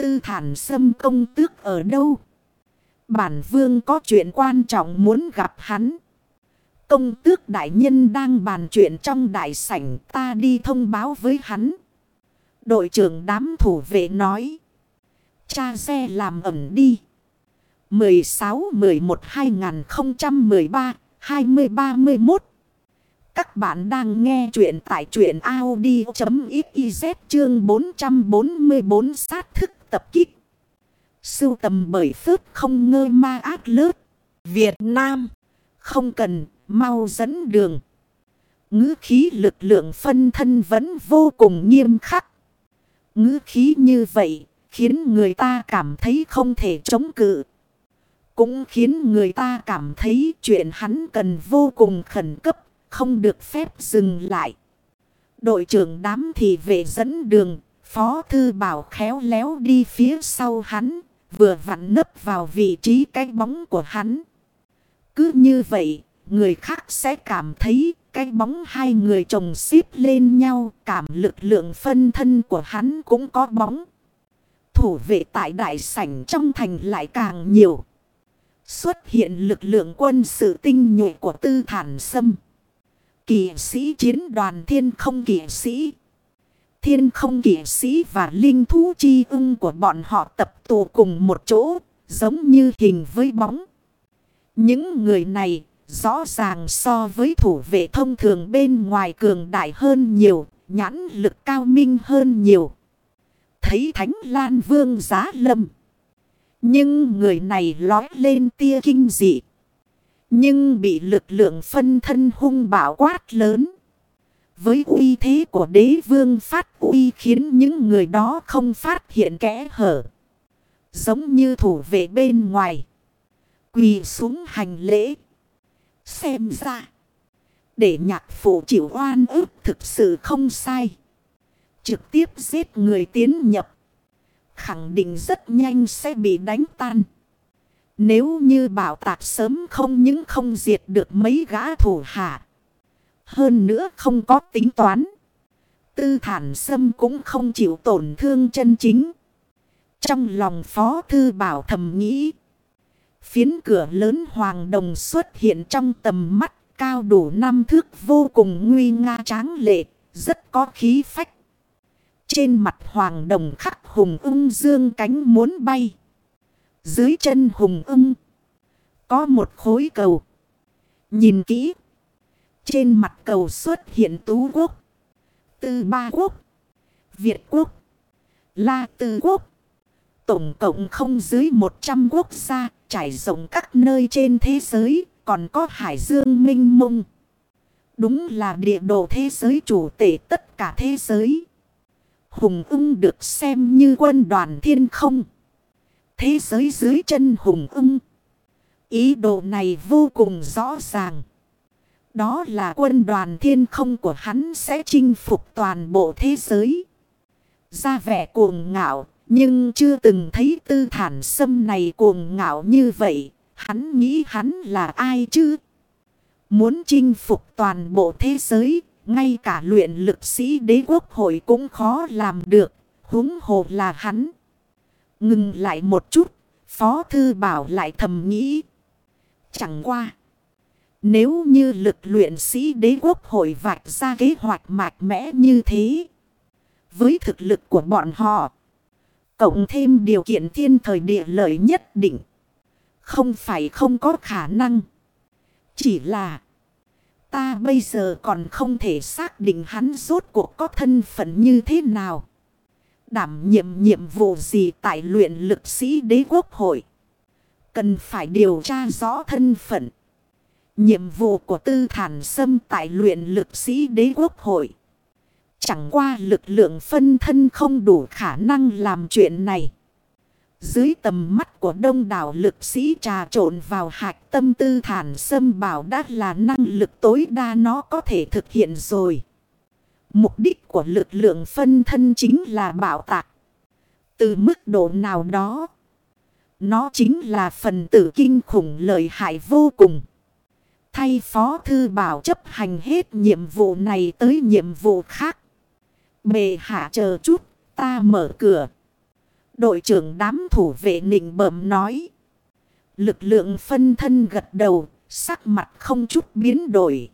Tư thản xâm công tước ở đâu? Bản vương có chuyện quan trọng muốn gặp hắn. Công tước đại nhân đang bàn chuyện trong đại sảnh, ta đi thông báo với hắn. Đội trưởng đám thủ vệ nói. Cha xe làm ẩm đi. 16-11-2013-2031 Các bạn đang nghe chuyện tại chuyện Audi.xyz chương 444 sát thức tập kích. Sưu tầm bởi phước không ngơ ma ác lớp. Việt Nam. Không cần, mau dẫn đường. ngữ khí lực lượng phân thân vẫn vô cùng nghiêm khắc. ngữ khí như vậy, khiến người ta cảm thấy không thể chống cự. Cũng khiến người ta cảm thấy chuyện hắn cần vô cùng khẩn cấp, không được phép dừng lại. Đội trưởng đám thì về dẫn đường, Phó Thư Bảo khéo léo đi phía sau hắn, vừa vặn nấp vào vị trí cái bóng của hắn. Cứ như vậy, người khác sẽ cảm thấy cái bóng hai người chồng xếp lên nhau, cảm lực lượng phân thân của hắn cũng có bóng. Thủ vệ tại đại sảnh trong thành lại càng nhiều. Xuất hiện lực lượng quân sự tinh nhuệ của tư thản sâm. kỳ sĩ chiến đoàn thiên không kỳ sĩ. Thiên không kỷ sĩ và linh thú chi ưng của bọn họ tập tụ cùng một chỗ, giống như hình với bóng. Những người này rõ ràng so với thủ vệ thông thường bên ngoài cường đại hơn nhiều, nhãn lực cao minh hơn nhiều. Thấy Thánh Lan Vương giá lâm. Nhưng người này lói lên tia kinh dị. Nhưng bị lực lượng phân thân hung bạo quát lớn. Với uy thế của đế vương phát uy khiến những người đó không phát hiện kẽ hở. Giống như thủ vệ bên ngoài. Quỳ xuống hành lễ. Xem ra. Để nhạc phụ chịu oan ức thực sự không sai. Trực tiếp giết người tiến nhập. Khẳng định rất nhanh sẽ bị đánh tan. Nếu như bảo tạc sớm không những không diệt được mấy gã thủ hạ. Hơn nữa không có tính toán. Tư thản sâm cũng không chịu tổn thương chân chính. Trong lòng phó thư bảo thầm nghĩ. Phiến cửa lớn hoàng đồng xuất hiện trong tầm mắt cao đủ năm thước vô cùng nguy nga tráng lệ, rất có khí phách. Trên mặt hoàng đồng khắc hùng ưng dương cánh muốn bay. Dưới chân hùng ưng có một khối cầu. Nhìn kỹ. Trên mặt cầu xuất hiện tú quốc. Tư ba quốc. Việt quốc. La tư quốc. Tổng cộng không dưới 100 quốc gia trải rộng các nơi trên thế giới. Còn có hải dương, minh mông. Đúng là địa đồ thế giới, chủ tể tất cả thế giới. Hùng ưng được xem như quân đoàn thiên không. Thế giới dưới chân hùng ưng. Ý đồ này vô cùng rõ ràng. Đó là quân đoàn thiên không của hắn sẽ chinh phục toàn bộ thế giới. Ra vẻ cuồng ngạo, nhưng chưa từng thấy tư thản sâm này cuồng ngạo như vậy. Hắn nghĩ hắn là ai chứ? Muốn chinh phục toàn bộ thế giới, ngay cả luyện lực sĩ đế quốc hội cũng khó làm được, huống hồ là hắn. Ngừng lại một chút, Phó Thư Bảo lại thầm nghĩ. Chẳng qua. Nếu như lực luyện sĩ đế quốc hội vạch ra kế hoạch mạch mẽ như thế. Với thực lực của bọn họ. Cộng thêm điều kiện thiên thời địa lợi nhất định. Không phải không có khả năng. Chỉ là. Ta bây giờ còn không thể xác định hắn rốt cuộc có thân phận như thế nào. Đảm nhiệm nhiệm vụ gì tại luyện lực sĩ đế quốc hội. Cần phải điều tra rõ thân phận. Nhiệm vụ của tư thản xâm tại luyện lực sĩ đế quốc hội. Chẳng qua lực lượng phân thân không đủ khả năng làm chuyện này. Dưới tầm mắt của đông đảo lực sĩ trà trộn vào hạch tâm tư thản xâm bảo đã là năng lực tối đa nó có thể thực hiện rồi. Mục đích của lực lượng phân thân chính là bảo tạc. Từ mức độ nào đó, nó chính là phần tử kinh khủng lợi hại vô cùng. Thay Phó Thư Bảo chấp hành hết nhiệm vụ này tới nhiệm vụ khác. Bề hạ chờ chút, ta mở cửa. Đội trưởng đám thủ vệ nịnh bẩm nói. Lực lượng phân thân gật đầu, sắc mặt không chút biến đổi.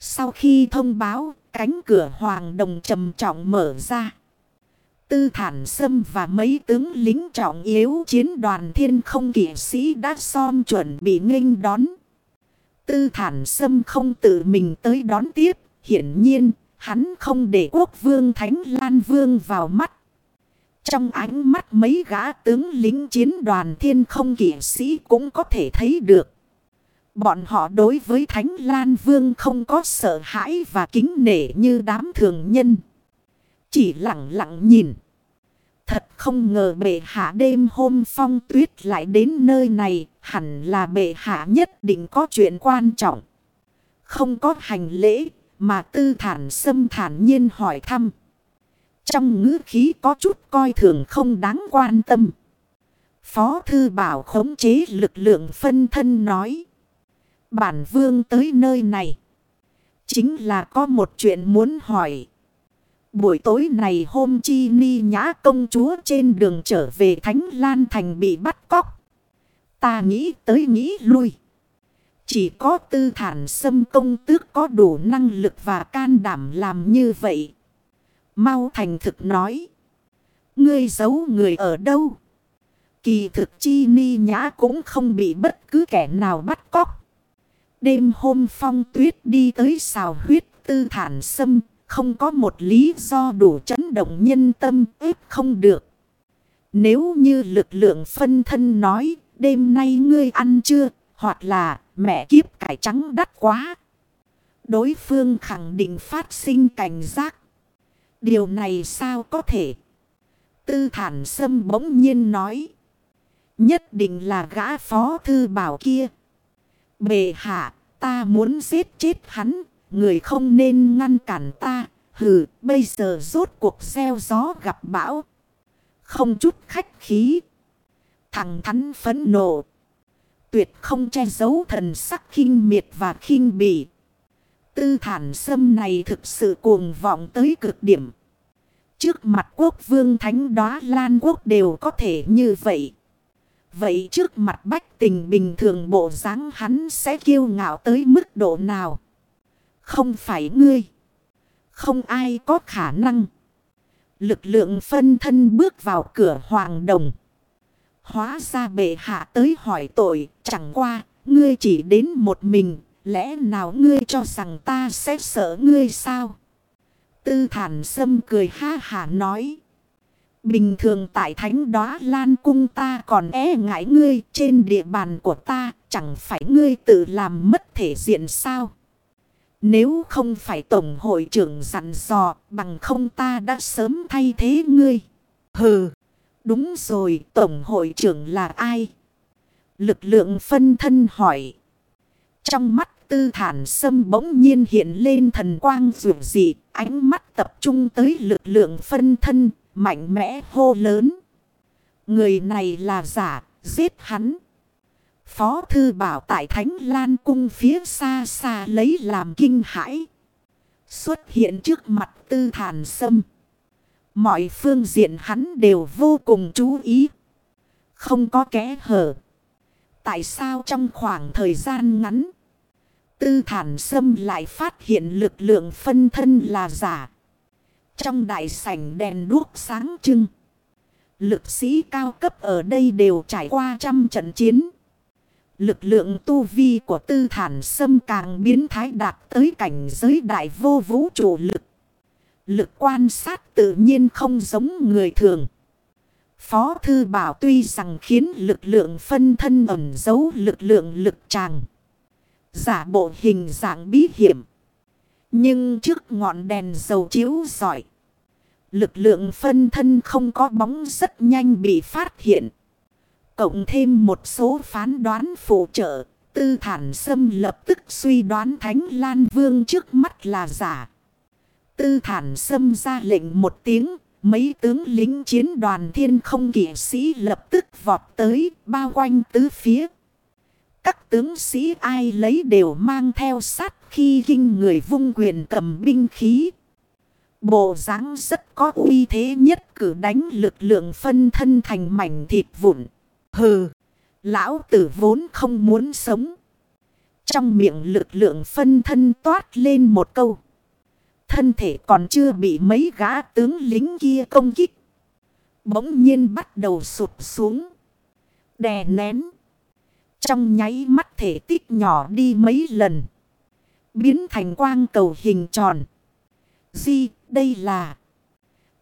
Sau khi thông báo, cánh cửa hoàng đồng trầm trọng mở ra. Tư thản sâm và mấy tướng lính trọng yếu chiến đoàn thiên không kỷ sĩ đã xom chuẩn bị nghênh đón. Tư thản sâm không tự mình tới đón tiếp. Hiển nhiên, hắn không để quốc vương Thánh Lan Vương vào mắt. Trong ánh mắt mấy gã tướng lính chiến đoàn thiên không kỷ sĩ cũng có thể thấy được. Bọn họ đối với Thánh Lan Vương không có sợ hãi và kính nể như đám thường nhân. Chỉ lặng lặng nhìn. Thật không ngờ bệ hạ đêm hôm phong tuyết lại đến nơi này. Hẳn là bệ hạ nhất định có chuyện quan trọng. Không có hành lễ, mà tư thản xâm thản nhiên hỏi thăm. Trong ngữ khí có chút coi thường không đáng quan tâm. Phó thư bảo khống chế lực lượng phân thân nói. Bản vương tới nơi này. Chính là có một chuyện muốn hỏi. Buổi tối này hôm chi ni nhã công chúa trên đường trở về Thánh Lan Thành bị bắt cóc. Ta nghĩ tới nghĩ lui. Chỉ có tư thản xâm công tước có đủ năng lực và can đảm làm như vậy. Mau thành thực nói. Ngươi giấu người ở đâu? Kỳ thực chi ni nhã cũng không bị bất cứ kẻ nào bắt cóc. Đêm hôm phong tuyết đi tới xào huyết tư thản sâm. Không có một lý do đủ chấn động nhân tâm ếp không được. Nếu như lực lượng phân thân nói đêm nay ngươi ăn chưa hoặc là mẹ kiếp cải trắng đắt quá. Đối phương khẳng định phát sinh cảnh giác. Điều này sao có thể? Tư thản sâm bỗng nhiên nói. Nhất định là gã phó thư bảo kia. Bề hạ, ta muốn giết chết hắn. Người không nên ngăn cản ta. Hừ, bây giờ rốt cuộc gieo gió gặp bão. Không chút khách khí. Thằng thắn phấn nộ. Tuyệt không che giấu thần sắc khinh miệt và khinh bỉ. Tư thản sâm này thực sự cuồng vọng tới cực điểm. Trước mặt quốc vương thánh đó lan quốc đều có thể như vậy. Vậy trước mặt bách tình bình thường bộ dáng hắn sẽ kiêu ngạo tới mức độ nào? Không phải ngươi. Không ai có khả năng. Lực lượng phân thân bước vào cửa hoàng đồng. Hóa ra bệ hạ tới hỏi tội, chẳng qua, ngươi chỉ đến một mình, lẽ nào ngươi cho rằng ta sẽ sợ ngươi sao? Tư thản sâm cười ha hả nói. Bình thường tại thánh đó lan cung ta còn e ngại ngươi trên địa bàn của ta, chẳng phải ngươi tự làm mất thể diện sao? Nếu không phải Tổng hội trưởng dặn dò bằng không ta đã sớm thay thế ngươi. Hừ! Đúng rồi, Tổng hội trưởng là ai? Lực lượng phân thân hỏi. Trong mắt tư thản sâm bỗng nhiên hiện lên thần quang rủ dị, ánh mắt tập trung tới lực lượng phân thân, mạnh mẽ hô lớn. Người này là giả, giết hắn. Phó thư bảo tại Thánh Lan Cung phía xa xa lấy làm kinh hãi. Xuất hiện trước mặt tư thản sâm. Mọi phương diện hắn đều vô cùng chú ý. Không có kẽ hở. Tại sao trong khoảng thời gian ngắn. Tư thản sâm lại phát hiện lực lượng phân thân là giả. Trong đại sảnh đèn đuốc sáng trưng. Lực sĩ cao cấp ở đây đều trải qua trăm trận chiến. Lực lượng tu vi của tư thản sâm càng biến thái đạt tới cảnh giới đại vô vũ trụ lực. Lực quan sát tự nhiên không giống người thường. Phó Thư Bảo tuy rằng khiến lực lượng phân thân ẩn giấu lực lượng lực tràng. Giả bộ hình dạng bí hiểm. Nhưng trước ngọn đèn dầu chiếu giỏi. Lực lượng phân thân không có bóng rất nhanh bị phát hiện. Cộng thêm một số phán đoán phụ trợ. Tư thản xâm lập tức suy đoán Thánh Lan Vương trước mắt là giả. Tư thản xâm ra lệnh một tiếng. Mấy tướng lính chiến đoàn thiên không kỷ sĩ lập tức vọt tới bao quanh tứ phía. Các tướng sĩ ai lấy đều mang theo sát khi kinh người vung quyền cầm binh khí. Bộ dáng rất có uy thế nhất cử đánh lực lượng phân thân thành mảnh thịt vụn. Hừ, lão tử vốn không muốn sống. Trong miệng lực lượng phân thân toát lên một câu. Thân thể còn chưa bị mấy gã tướng lính kia công kích. Bỗng nhiên bắt đầu sụp xuống. Đè nén. Trong nháy mắt thể tích nhỏ đi mấy lần. Biến thành quang cầu hình tròn. Di, đây là...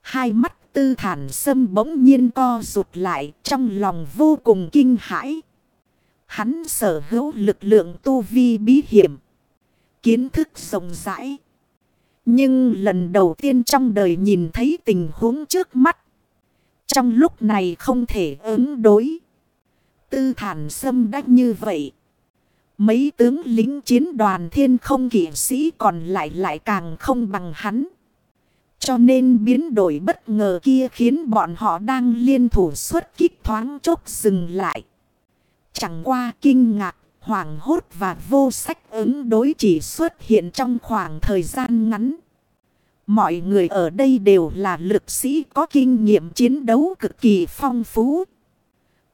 Hai mắt tư thản sâm bỗng nhiên co rụt lại trong lòng vô cùng kinh hãi. Hắn sở hữu lực lượng tu vi bí hiểm. Kiến thức rộng rãi. Nhưng lần đầu tiên trong đời nhìn thấy tình huống trước mắt. Trong lúc này không thể ứng đối. Tư thản sâm đắc như vậy. Mấy tướng lính chiến đoàn thiên không kỷ sĩ còn lại lại càng không bằng hắn. Cho nên biến đổi bất ngờ kia khiến bọn họ đang liên thủ xuất kích thoáng chốc dừng lại. Chẳng qua kinh ngạc, hoảng hốt và vô sách ứng đối chỉ xuất hiện trong khoảng thời gian ngắn. Mọi người ở đây đều là lực sĩ có kinh nghiệm chiến đấu cực kỳ phong phú.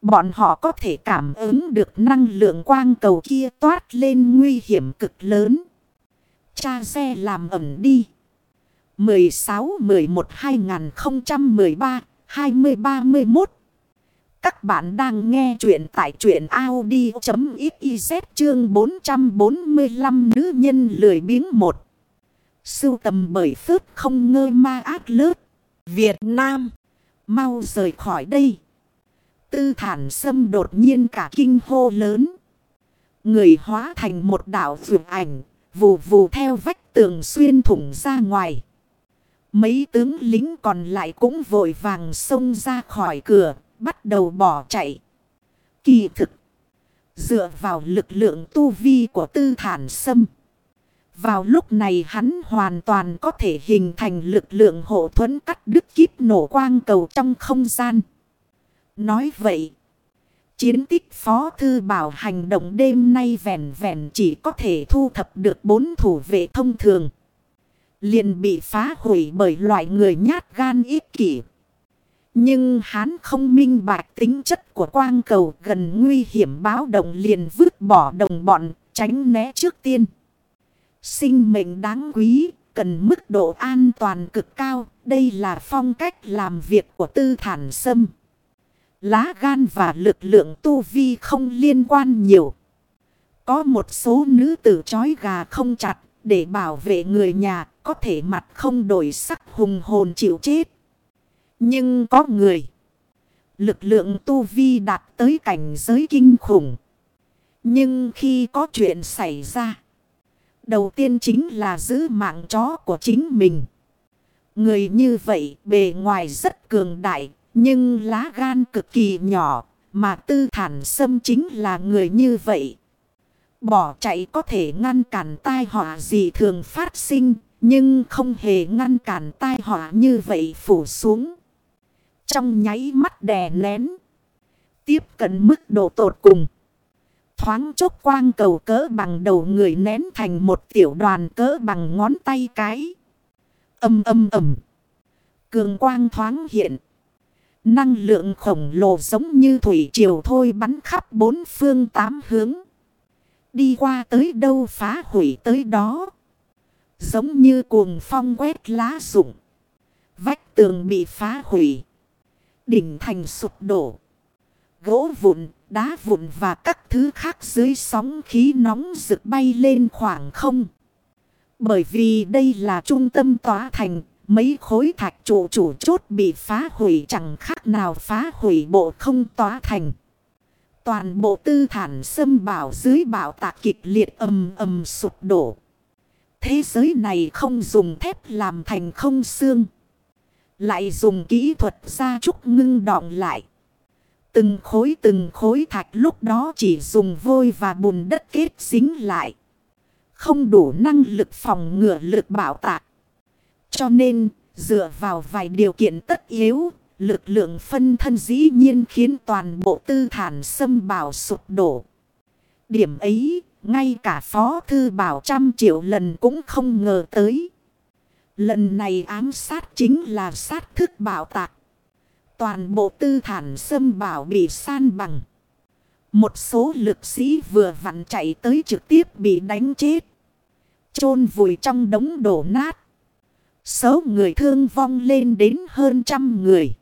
Bọn họ có thể cảm ứng được năng lượng quang cầu kia toát lên nguy hiểm cực lớn. Cha xe làm ẩm đi. 16-11-2013-2031 các bạn đang nghe chuyện tại chuyện Audi.xyz chương 445 nữ nhân lười biếng một Sưu tầm bởi phước không ngơ ma ác lớp. Việt Nam. Mau rời khỏi đây. Tư thản sâm đột nhiên cả kinh hô lớn. Người hóa thành một đảo vượt ảnh. Vù vù theo vách tường xuyên thủng ra ngoài. Mấy tướng lính còn lại cũng vội vàng xông ra khỏi cửa. Bắt đầu bỏ chạy. Kỳ thực. Dựa vào lực lượng tu vi của tư thản sâm. Vào lúc này hắn hoàn toàn có thể hình thành lực lượng hộ thuẫn cắt đứt kíp nổ quang cầu trong không gian. Nói vậy, chiến tích phó thư bảo hành động đêm nay vẹn vẹn chỉ có thể thu thập được bốn thủ vệ thông thường. Liền bị phá hủy bởi loại người nhát gan ích kỷ. Nhưng hắn không minh bạch tính chất của quang cầu gần nguy hiểm báo động liền vứt bỏ đồng bọn tránh né trước tiên. Sinh mệnh đáng quý, cần mức độ an toàn cực cao. Đây là phong cách làm việc của tư thản sâm. Lá gan và lực lượng tu vi không liên quan nhiều. Có một số nữ tử chói gà không chặt để bảo vệ người nhà có thể mặt không đổi sắc hùng hồn chịu chết. Nhưng có người. Lực lượng tu vi đạt tới cảnh giới kinh khủng. Nhưng khi có chuyện xảy ra. Đầu tiên chính là giữ mạng chó của chính mình. Người như vậy bề ngoài rất cường đại, nhưng lá gan cực kỳ nhỏ, mà tư thản sâm chính là người như vậy. Bỏ chạy có thể ngăn cản tai họa gì thường phát sinh, nhưng không hề ngăn cản tai họa như vậy phủ xuống. Trong nháy mắt đè nén, tiếp cận mức độ tột cùng. Thoáng chốc quang cầu cỡ bằng đầu người nén thành một tiểu đoàn cỡ bằng ngón tay cái. Âm âm ầm. Cường quang thoáng hiện. Năng lượng khổng lồ giống như thủy triều thôi bắn khắp bốn phương tám hướng. Đi qua tới đâu phá hủy tới đó. Giống như cuồng phong quét lá rụng. Vách tường bị phá hủy. Đỉnh thành sụp đổ. Gỗ vụn đá vụn và các thứ khác dưới sóng khí nóng rực bay lên khoảng không. Bởi vì đây là trung tâm tòa thành, mấy khối thạch trụ chủ chốt bị phá hủy chẳng khác nào phá hủy bộ không tòa thành. Toàn bộ tư thản xâm bảo dưới bảo tạc kịch liệt ầm ầm sụp đổ. Thế giới này không dùng thép làm thành không xương. Lại dùng kỹ thuật gia trúc ngưng đọng lại. Từng khối từng khối thạch lúc đó chỉ dùng vôi và bùn đất kết dính lại. Không đủ năng lực phòng ngừa lực bảo tạc. Cho nên, dựa vào vài điều kiện tất yếu, lực lượng phân thân dĩ nhiên khiến toàn bộ tư thản xâm bảo sụp đổ. Điểm ấy, ngay cả phó thư bảo trăm triệu lần cũng không ngờ tới. Lần này ám sát chính là sát thức bảo tạc. Toàn bộ tư thản xâm bảo bị san bằng. Một số lực sĩ vừa vặn chạy tới trực tiếp bị đánh chết. chôn vùi trong đống đổ nát. Số người thương vong lên đến hơn trăm người.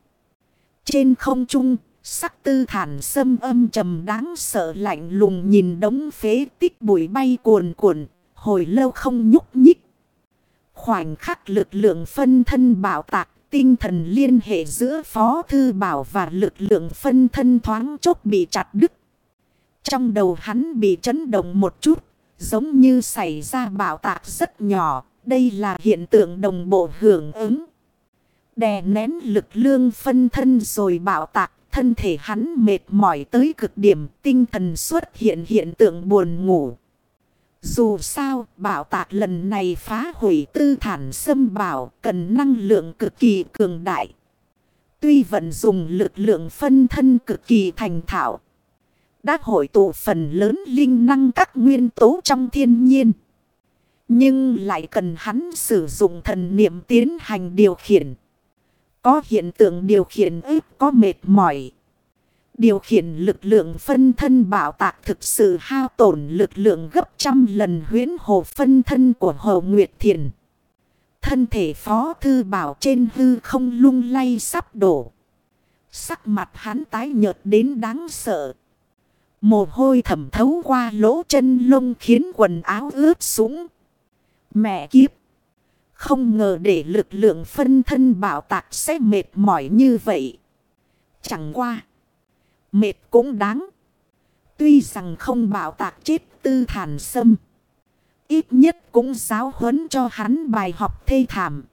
Trên không trung, sắc tư thản sâm âm trầm đáng sợ lạnh lùng nhìn đống phế tích bụi bay cuồn cuộn, hồi lâu không nhúc nhích. Khoảnh khắc lực lượng phân thân bảo tạc, tinh thần liên hệ giữa phó thư bảo và lực lượng phân thân thoáng chốc bị chặt đứt. Trong đầu hắn bị chấn động một chút, giống như xảy ra bảo tạc rất nhỏ. Đây là hiện tượng đồng bộ hưởng ứng. Đè nén lực lương phân thân rồi bảo tạc, thân thể hắn mệt mỏi tới cực điểm, tinh thần xuất hiện hiện tượng buồn ngủ. Dù sao, bảo tạc lần này phá hủy tư thản xâm bảo cần năng lượng cực kỳ cường đại. Tuy vận dùng lực lượng phân thân cực kỳ thành thạo, đã hội tụ phần lớn linh năng các nguyên tố trong thiên nhiên. Nhưng lại cần hắn sử dụng thần niệm tiến hành điều khiển. Có hiện tượng điều khiển ít có mệt mỏi. Điều khiển lực lượng phân thân bảo tạc thực sự hao tổn lực lượng gấp trăm lần huyến hồ phân thân của Hồ Nguyệt Thiền. Thân thể phó thư bảo trên hư không lung lay sắp đổ. Sắc mặt hắn tái nhợt đến đáng sợ. Mồ hôi thẩm thấu qua lỗ chân lông khiến quần áo ướt sũng. Mẹ kiếp! Không ngờ để lực lượng phân thân bảo tạc sẽ mệt mỏi như vậy. Chẳng qua. Mệt cũng đáng. Tuy rằng không bảo tạc chết tư thản sâm. Ít nhất cũng giáo huấn cho hắn bài học thê thảm.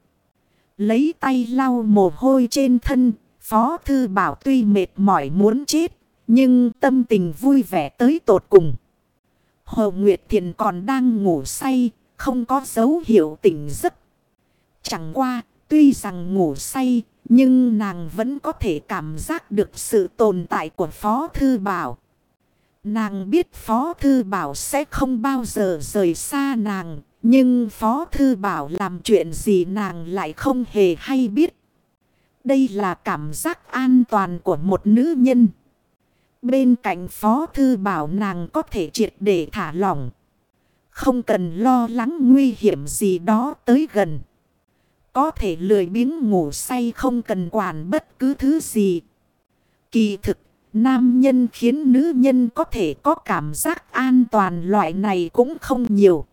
Lấy tay lau mồ hôi trên thân. Phó thư bảo tuy mệt mỏi muốn chết. Nhưng tâm tình vui vẻ tới tột cùng. Hồ Nguyệt Thiền còn đang ngủ say, không có dấu hiệu tỉnh giấc. Chẳng qua, tuy rằng ngủ say, nhưng nàng vẫn có thể cảm giác được sự tồn tại của Phó Thư Bảo. Nàng biết Phó Thư Bảo sẽ không bao giờ rời xa nàng, nhưng Phó Thư Bảo làm chuyện gì nàng lại không hề hay biết. Đây là cảm giác an toàn của một nữ nhân. Bên cạnh Phó Thư Bảo nàng có thể triệt để thả lỏng. Không cần lo lắng nguy hiểm gì đó tới gần. Có thể lười biếng ngủ say không cần quản bất cứ thứ gì. Kỳ thực, nam nhân khiến nữ nhân có thể có cảm giác an toàn loại này cũng không nhiều.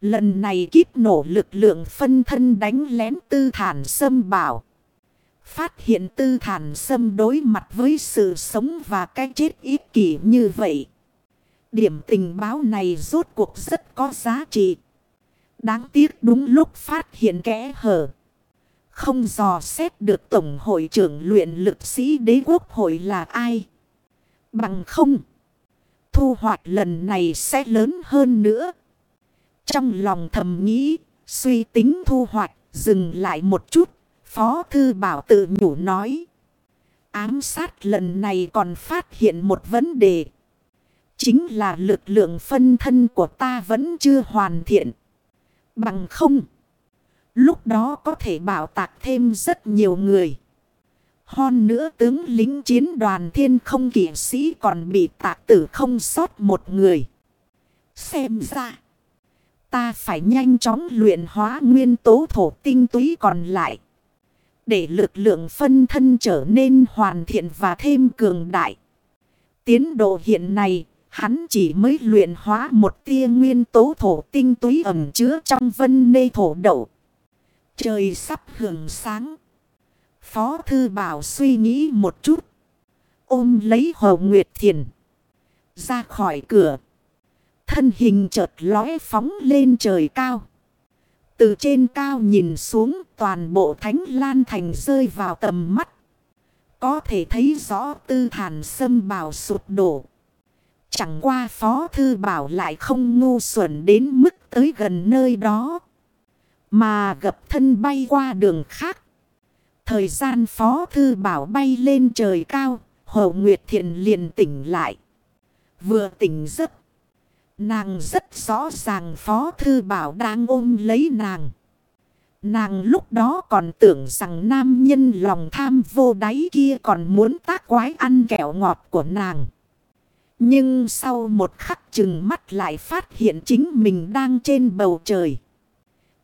Lần này kíp nổ lực lượng phân thân đánh lén tư thản xâm bảo. Phát hiện tư thản xâm đối mặt với sự sống và cái chết ít kỷ như vậy. Điểm tình báo này rốt cuộc rất có giá trị. Đáng tiếc đúng lúc phát hiện kẽ hở. Không dò xét được Tổng hội trưởng luyện lực sĩ đế quốc hội là ai. Bằng không. Thu hoạch lần này sẽ lớn hơn nữa. Trong lòng thầm nghĩ, suy tính thu hoạch, dừng lại một chút. Phó Thư Bảo tự nhủ nói. Ám sát lần này còn phát hiện một vấn đề. Chính là lực lượng phân thân của ta vẫn chưa hoàn thiện. Bằng không. Lúc đó có thể bảo tạc thêm rất nhiều người. Hon nữa tướng lính chiến đoàn thiên không kỷ sĩ còn bị tạc tử không sót một người. Xem ra. Ta phải nhanh chóng luyện hóa nguyên tố thổ tinh túy còn lại. Để lực lượng phân thân trở nên hoàn thiện và thêm cường đại. Tiến độ hiện này Hắn chỉ mới luyện hóa một tia nguyên tố thổ tinh túy ẩm chứa trong vân nê thổ đậu. Trời sắp hưởng sáng. Phó Thư Bảo suy nghĩ một chút. Ôm lấy Hồ Nguyệt Thiền. Ra khỏi cửa. Thân hình chợt lóe phóng lên trời cao. Từ trên cao nhìn xuống toàn bộ thánh lan thành rơi vào tầm mắt. Có thể thấy rõ tư thản sâm bào sụt đổ. Chẳng qua Phó Thư Bảo lại không ngu xuẩn đến mức tới gần nơi đó. Mà gặp thân bay qua đường khác. Thời gian Phó Thư Bảo bay lên trời cao. Hồ Nguyệt Thiện liền tỉnh lại. Vừa tỉnh giấc. Nàng rất rõ ràng Phó Thư Bảo đang ôm lấy nàng. Nàng lúc đó còn tưởng rằng nam nhân lòng tham vô đáy kia còn muốn tác quái ăn kẹo ngọt của nàng. Nhưng sau một khắc chừng mắt lại phát hiện chính mình đang trên bầu trời.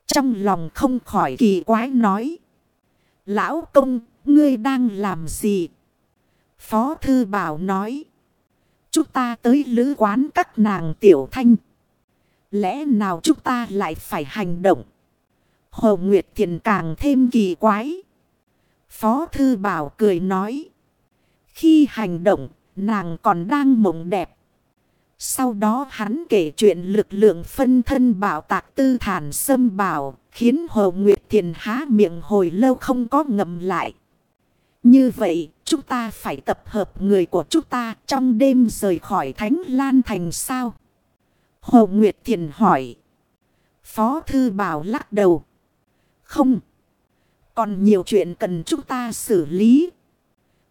Trong lòng không khỏi kỳ quái nói. Lão công, ngươi đang làm gì? Phó thư bảo nói. Chúng ta tới lữ quán các nàng tiểu thanh. Lẽ nào chúng ta lại phải hành động? Hồ Nguyệt Thiền càng thêm kỳ quái. Phó Thư Bảo cười nói. Khi hành động, nàng còn đang mộng đẹp. Sau đó hắn kể chuyện lực lượng phân thân bảo tạc tư thản xâm bảo, khiến Hồ Nguyệt Thiền há miệng hồi lâu không có ngậm lại. Như vậy, chúng ta phải tập hợp người của chúng ta trong đêm rời khỏi Thánh Lan Thành sao? Hồ Nguyệt Thiền hỏi. Phó Thư Bảo lắc đầu. Không. Còn nhiều chuyện cần chúng ta xử lý.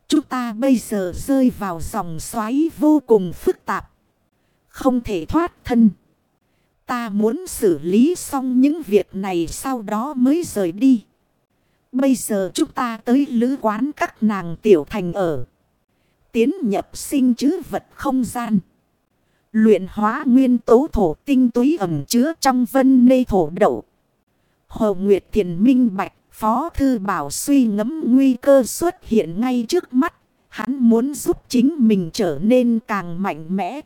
Chúng ta bây giờ rơi vào dòng xoáy vô cùng phức tạp. Không thể thoát thân. Ta muốn xử lý xong những việc này sau đó mới rời đi. Bây giờ chúng ta tới lữ quán các nàng tiểu thành ở. Tiến nhập sinh chứ vật không gian. Luyện hóa nguyên tố thổ tinh túy ẩm chứa trong vân nê thổ đậu. Hồ Nguyệt Thiền minh bạch, Phó Thư Bảo suy ngẫm nguy cơ xuất hiện ngay trước mắt. Hắn muốn giúp chính mình trở nên càng mạnh mẽ.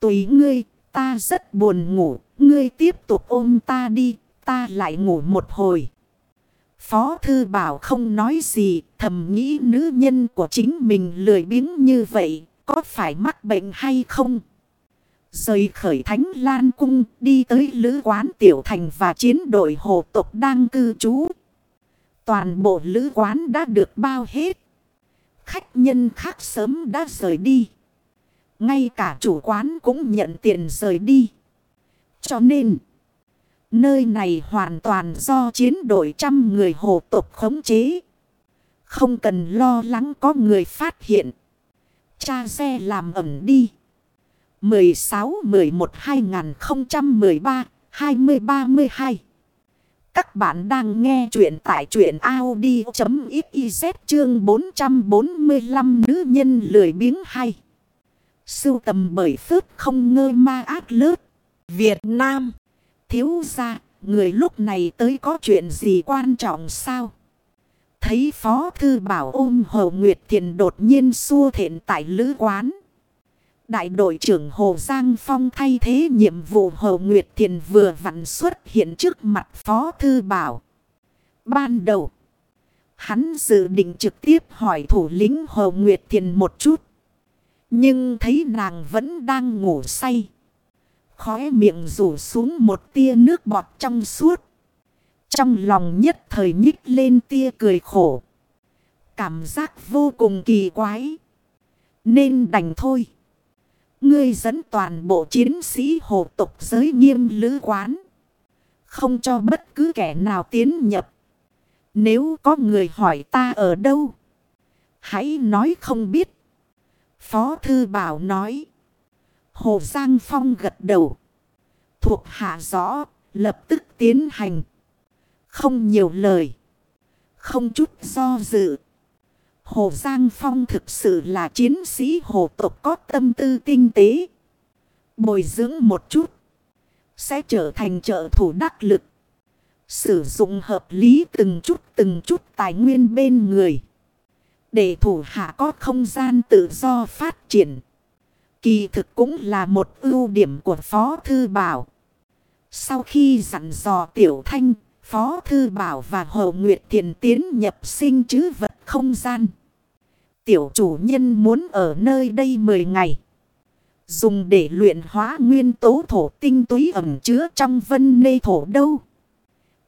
Tùy ngươi, ta rất buồn ngủ, ngươi tiếp tục ôm ta đi, ta lại ngủ một hồi. Phó Thư Bảo không nói gì, thầm nghĩ nữ nhân của chính mình lười biếng như vậy, có phải mắc bệnh hay không? Rời khởi Thánh Lan Cung đi tới lữ quán Tiểu Thành và chiến đội hồ tộc đang cư trú. Toàn bộ lữ quán đã được bao hết. Khách nhân khác sớm đã rời đi. Ngay cả chủ quán cũng nhận tiền rời đi. Cho nên, nơi này hoàn toàn do chiến đội trăm người hồ tộc khống chế. Không cần lo lắng có người phát hiện. Cha xe làm ẩm đi. 16-11-2013-2032 các bạn đang nghe chuyện tại chuyện Audi.xyz chương 445 nữ nhân lười biếng hay. Sưu tầm bởi phước không ngơ ma ác lớp. Việt Nam. Thiếu ra, người lúc này tới có chuyện gì quan trọng sao? Thấy Phó Thư Bảo ôm Hồ Nguyệt Thiền đột nhiên xua thện tại lữ quán. Đại đội trưởng Hồ Giang Phong thay thế nhiệm vụ Hồ Nguyệt Thiền vừa vặn xuất hiện trước mặt Phó Thư Bảo. Ban đầu, hắn dự định trực tiếp hỏi thủ lĩnh Hồ Nguyệt Thiền một chút. Nhưng thấy nàng vẫn đang ngủ say. Khóe miệng rủ xuống một tia nước bọt trong suốt. Trong lòng nhất thời nhích lên tia cười khổ. Cảm giác vô cùng kỳ quái. Nên đành thôi. Ngươi dẫn toàn bộ chiến sĩ hộ tục giới nghiêm lữ quán. Không cho bất cứ kẻ nào tiến nhập. Nếu có người hỏi ta ở đâu. Hãy nói không biết. Phó Thư Bảo nói. Hồ Giang Phong gật đầu. Thuộc hạ rõ, lập tức tiến hành. Không nhiều lời. Không chút do dự. Hồ Giang Phong thực sự là chiến sĩ hồ tộc có tâm tư tinh tế. Bồi dưỡng một chút. Sẽ trở thành trợ thủ đắc lực. Sử dụng hợp lý từng chút từng chút tài nguyên bên người. Để thủ hạ có không gian tự do phát triển. Kỳ thực cũng là một ưu điểm của Phó Thư Bảo. Sau khi dặn dò Tiểu Thanh, Phó Thư Bảo và Hồ Nguyệt Thiền tiến nhập sinh chứ vật không gian. Tiểu chủ nhân muốn ở nơi đây 10 ngày. Dùng để luyện hóa nguyên tố thổ tinh túy ẩm chứa trong vân nê thổ đâu.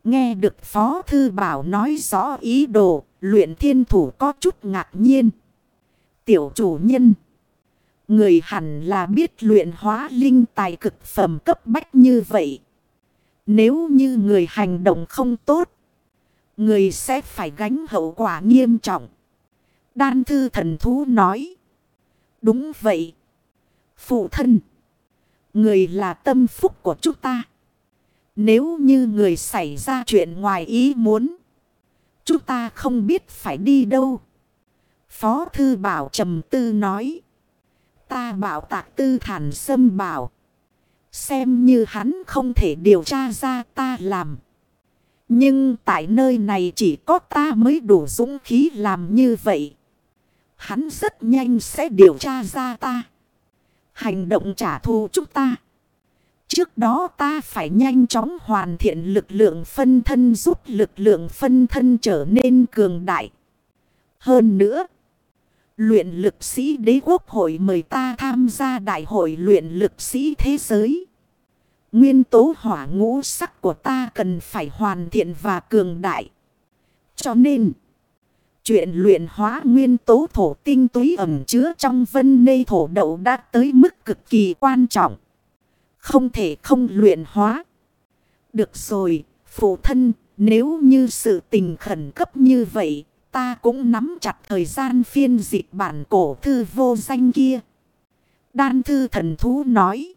Nghe được Phó Thư Bảo nói rõ ý đồ, luyện thiên thủ có chút ngạc nhiên. Tiểu chủ nhân. Người hẳn là biết luyện hóa linh tài cực phẩm cấp bách như vậy. Nếu như người hành động không tốt, người sẽ phải gánh hậu quả nghiêm trọng. Đan thư thần thú nói. Đúng vậy. Phụ thân. Người là tâm phúc của chúng ta. Nếu như người xảy ra chuyện ngoài ý muốn. Chúng ta không biết phải đi đâu. Phó thư bảo trầm tư nói. Ta bảo tạc tư thản xâm bảo. Xem như hắn không thể điều tra ra ta làm. Nhưng tại nơi này chỉ có ta mới đủ dũng khí làm như vậy. Hắn rất nhanh sẽ điều tra ra ta. Hành động trả thù chúng ta. Trước đó ta phải nhanh chóng hoàn thiện lực lượng phân thân giúp lực lượng phân thân trở nên cường đại. Hơn nữa, luyện lực sĩ đế quốc hội mời ta tham gia đại hội luyện lực sĩ thế giới. Nguyên tố hỏa ngũ sắc của ta cần phải hoàn thiện và cường đại. Cho nên, chuyện luyện hóa nguyên tố thổ tinh túy ẩm chứa trong vân nê thổ đậu đã tới mức cực kỳ quan trọng. Không thể không luyện hóa. Được rồi, phụ thân, nếu như sự tình khẩn cấp như vậy, ta cũng nắm chặt thời gian phiên dịch bản cổ thư vô danh kia. Đan thư thần thú nói.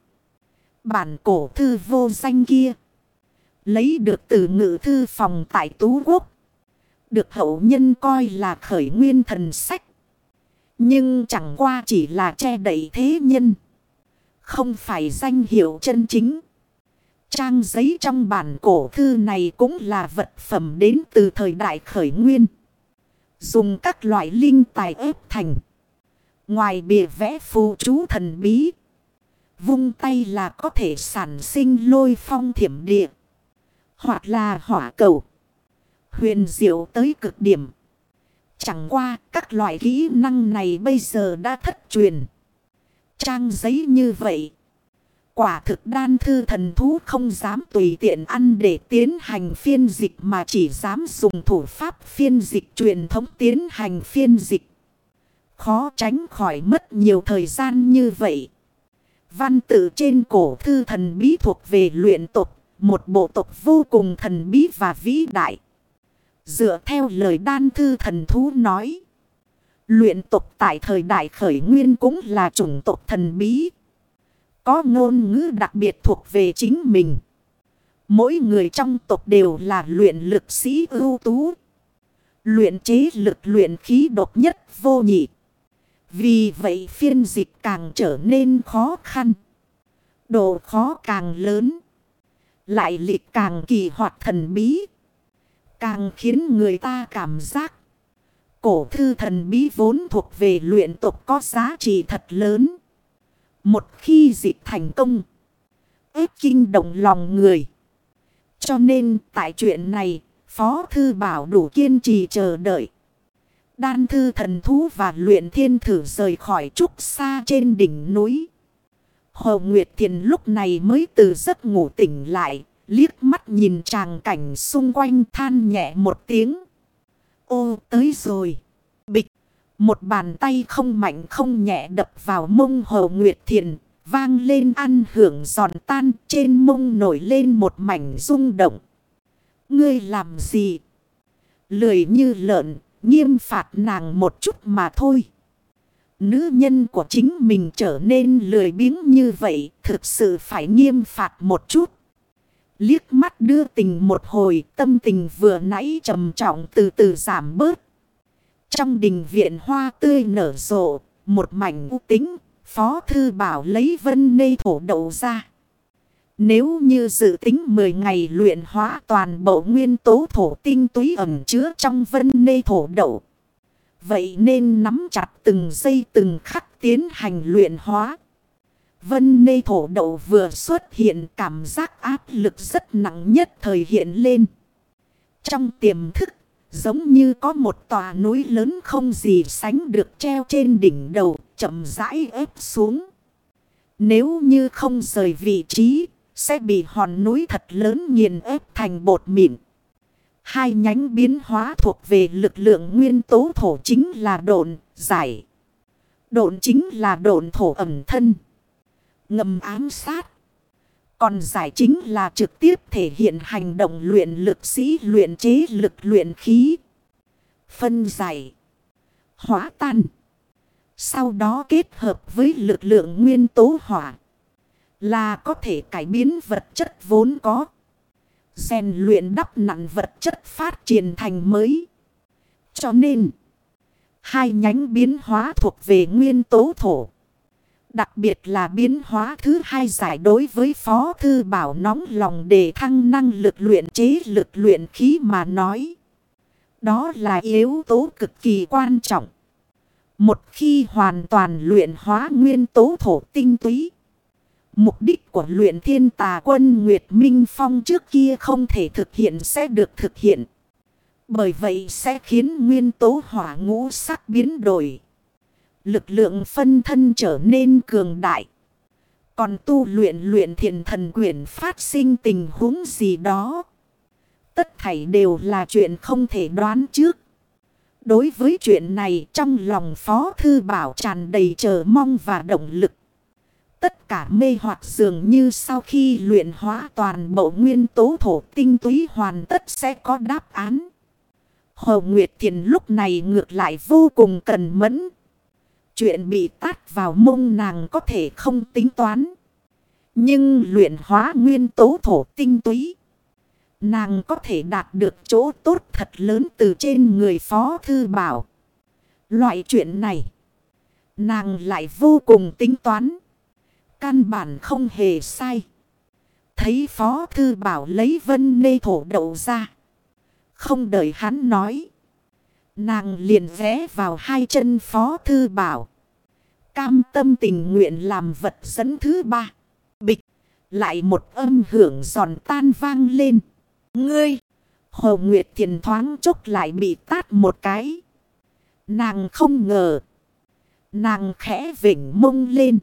Bản cổ thư vô danh kia. Lấy được từ ngự thư phòng tại Tú Quốc. Được hậu nhân coi là khởi nguyên thần sách. Nhưng chẳng qua chỉ là che đậy thế nhân. Không phải danh hiệu chân chính. Trang giấy trong bản cổ thư này cũng là vật phẩm đến từ thời đại khởi nguyên. Dùng các loại linh tài ép thành. Ngoài bìa vẽ phù chú thần bí. Vung tay là có thể sản sinh lôi phong thiểm địa. Hoặc là hỏa cầu. Huyền diệu tới cực điểm. Chẳng qua các loại kỹ năng này bây giờ đã thất truyền. Trang giấy như vậy. Quả thực đan thư thần thú không dám tùy tiện ăn để tiến hành phiên dịch mà chỉ dám dùng thủ pháp phiên dịch truyền thống tiến hành phiên dịch. Khó tránh khỏi mất nhiều thời gian như vậy. Văn tự trên cổ thư thần bí thuộc về luyện tục, một bộ tộc vô cùng thần bí và vĩ đại. Dựa theo lời đan thư thần thú nói. Luyện tục tại thời đại khởi nguyên cũng là chủng tộc thần bí. Có ngôn ngữ đặc biệt thuộc về chính mình. Mỗi người trong tộc đều là luyện lực sĩ ưu tú. Luyện chế lực luyện khí độc nhất vô nhị. Vì vậy phiên dịch càng trở nên khó khăn. Độ khó càng lớn. Lại lịch càng kỳ hoạt thần bí. Càng khiến người ta cảm giác. Cổ thư thần bí vốn thuộc về luyện tục có giá trị thật lớn. Một khi dịch thành công. ép kinh động lòng người. Cho nên tại chuyện này. Phó thư bảo đủ kiên trì chờ đợi. Đan thư thần thú và luyện thiên thử rời khỏi trúc xa trên đỉnh núi. Hồ Nguyệt Thiền lúc này mới từ giấc ngủ tỉnh lại, liếc mắt nhìn tràng cảnh xung quanh than nhẹ một tiếng. Ô tới rồi. Bịch. Một bàn tay không mạnh không nhẹ đập vào mông Hồ Nguyệt Thiền, vang lên ăn hưởng giòn tan trên mông nổi lên một mảnh rung động. Ngươi làm gì? Lười như lợn, Nghiêm phạt nàng một chút mà thôi. Nữ nhân của chính mình trở nên lười biếng như vậy. Thực sự phải nghiêm phạt một chút. Liếc mắt đưa tình một hồi. Tâm tình vừa nãy trầm trọng từ từ giảm bớt. Trong đình viện hoa tươi nở rộ. Một mảnh u tính. Phó thư bảo lấy vân nê thổ đậu ra. Nếu như dự tính 10 ngày luyện hóa toàn bộ nguyên tố thổ tinh túy ẩm chứa trong vân nê thổ đậu. Vậy nên nắm chặt từng giây từng khắc tiến hành luyện hóa. Vân nê thổ đậu vừa xuất hiện cảm giác áp lực rất nặng nhất thời hiện lên. Trong tiềm thức, giống như có một tòa núi lớn không gì sánh được treo trên đỉnh đầu, chậm rãi ép xuống. Nếu như không rời vị trí, sẽ bị hòn núi thật lớn nghiền ép thành bột mịn. Hai nhánh biến hóa thuộc về lực lượng nguyên tố thổ chính là độn, giải. Độn chính là độn thổ ẩm thân. Ngầm ám sát. Còn giải chính là trực tiếp thể hiện hành động luyện lực sĩ luyện chế lực luyện khí. Phân giải. Hóa tan. Sau đó kết hợp với lực lượng nguyên tố hỏa. Là có thể cải biến vật chất vốn có. rèn luyện đắp nặng vật chất phát triển thành mới. Cho nên, hai nhánh biến hóa thuộc về nguyên tố thổ. Đặc biệt là biến hóa thứ hai giải đối với Phó Thư Bảo nóng lòng để thăng năng lực luyện chế lực luyện khí mà nói. Đó là yếu tố cực kỳ quan trọng. Một khi hoàn toàn luyện hóa nguyên tố thổ tinh túy. Mục đích của luyện thiên tà quân Nguyệt Minh Phong trước kia không thể thực hiện sẽ được thực hiện. Bởi vậy sẽ khiến nguyên tố hỏa ngũ sắc biến đổi. Lực lượng phân thân trở nên cường đại. Còn tu luyện luyện thiện thần quyển phát sinh tình huống gì đó. Tất thảy đều là chuyện không thể đoán trước. Đối với chuyện này trong lòng Phó Thư Bảo tràn đầy chờ mong và động lực. Tất cả mê hoặc dường như sau khi luyện hóa toàn bộ nguyên tố thổ tinh túy hoàn tất sẽ có đáp án. Hồ Nguyệt Thiền lúc này ngược lại vô cùng cần mẫn. Chuyện bị tát vào mông nàng có thể không tính toán. Nhưng luyện hóa nguyên tố thổ tinh túy. Nàng có thể đạt được chỗ tốt thật lớn từ trên người Phó Thư Bảo. Loại chuyện này. Nàng lại vô cùng tính toán. Căn bản không hề sai. Thấy Phó Thư Bảo lấy vân nê thổ đậu ra. Không đợi hắn nói. Nàng liền vẽ vào hai chân Phó Thư Bảo. Cam tâm tình nguyện làm vật dẫn thứ ba. Bịch. Lại một âm hưởng giòn tan vang lên. Ngươi. Hồ Nguyệt Thiền thoáng chốc lại bị tát một cái. Nàng không ngờ. Nàng khẽ vỉnh mông lên.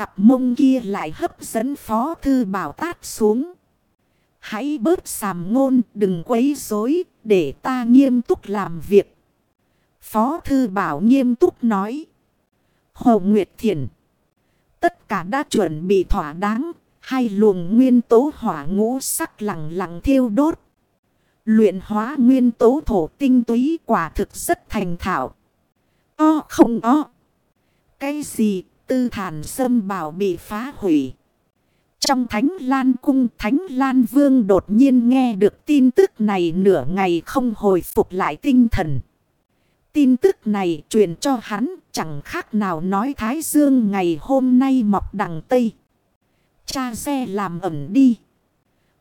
Cặp mông kia lại hấp dẫn phó thư bảo tát xuống. Hãy bớt sàm ngôn, đừng quấy rối, để ta nghiêm túc làm việc. Phó thư bảo nghiêm túc nói. Hồ Nguyệt Thiện. Tất cả đã chuẩn bị thỏa đáng. Hai luồng nguyên tố hỏa ngũ sắc lặng lặng thiêu đốt. Luyện hóa nguyên tố thổ tinh túy quả thực rất thành thạo. O không o. Cái gì tư thản sâm bảo bị phá hủy. Trong Thánh Lan Cung, Thánh Lan Vương đột nhiên nghe được tin tức này nửa ngày không hồi phục lại tinh thần. Tin tức này truyền cho hắn, chẳng khác nào nói Thái Dương ngày hôm nay mọc đằng Tây. Cha xe làm ẩm đi.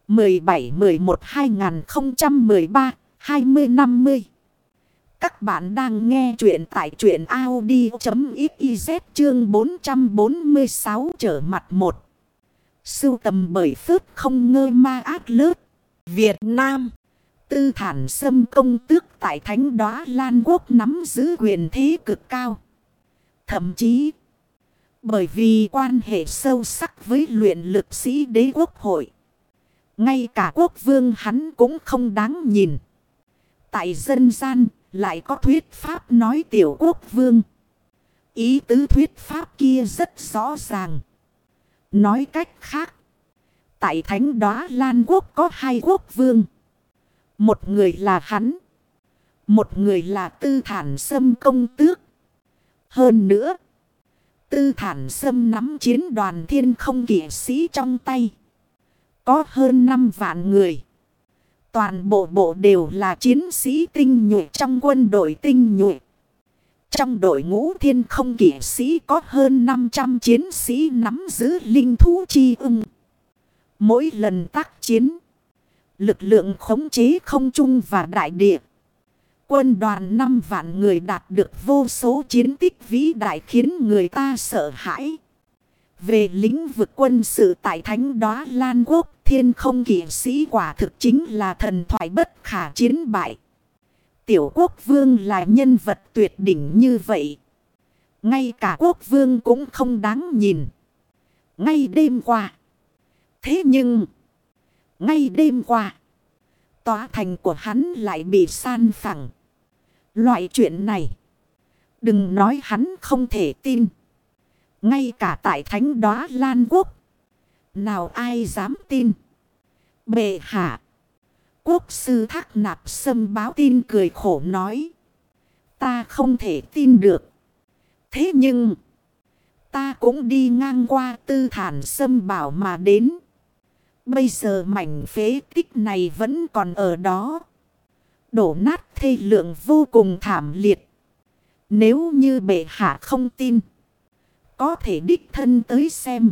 17-11-2013-2050 các bạn đang nghe chuyện tại chuyện Audi.xyz chương 446 trở mặt một. Sưu tầm bởi phước không ngơ ma ác lớp. Việt Nam. Tư thản xâm công tước tại thánh đóa Lan Quốc nắm giữ quyền thế cực cao. Thậm chí. Bởi vì quan hệ sâu sắc với luyện lực sĩ đế quốc hội. Ngay cả quốc vương hắn cũng không đáng nhìn. Tại dân gian lại có thuyết pháp nói tiểu quốc vương. Ý tứ thuyết pháp kia rất rõ ràng. Nói cách khác. Tại thánh đó Lan quốc có hai quốc vương. Một người là hắn. Một người là tư thản sâm công tước. Hơn nữa. Tư thản sâm nắm chiến đoàn thiên không kỷ sĩ trong tay. Có hơn 5 vạn người. Toàn bộ bộ đều là chiến sĩ tinh nhuệ trong quân đội tinh nhuệ. Trong đội ngũ thiên không kỷ sĩ có hơn 500 chiến sĩ nắm giữ linh thú chi ưng. Mỗi lần tác chiến, lực lượng khống chế không trung và đại địa. Quân đoàn 5 vạn người đạt được vô số chiến tích vĩ đại khiến người ta sợ hãi. Về lĩnh vực quân sự tại Thánh Đóa Lan Quốc, thiên không kỷ sĩ quả thực chính là thần thoại bất khả chiến bại. Tiểu quốc vương là nhân vật tuyệt đỉnh như vậy. Ngay cả quốc vương cũng không đáng nhìn. Ngay đêm qua. Thế nhưng, ngay đêm qua, tòa thành của hắn lại bị san phẳng. Loại chuyện này, đừng nói hắn không thể tin. Ngay cả tại thánh đóa Lan Quốc. Nào ai dám tin. Bệ hạ. Quốc sư thác nạp sâm báo tin cười khổ nói. Ta không thể tin được. Thế nhưng. Ta cũng đi ngang qua tư thản sâm bảo mà đến. Bây giờ mảnh phế tích này vẫn còn ở đó. Đổ nát thê lượng vô cùng thảm liệt. Nếu như bệ hạ không tin. Có thể đích thân tới xem.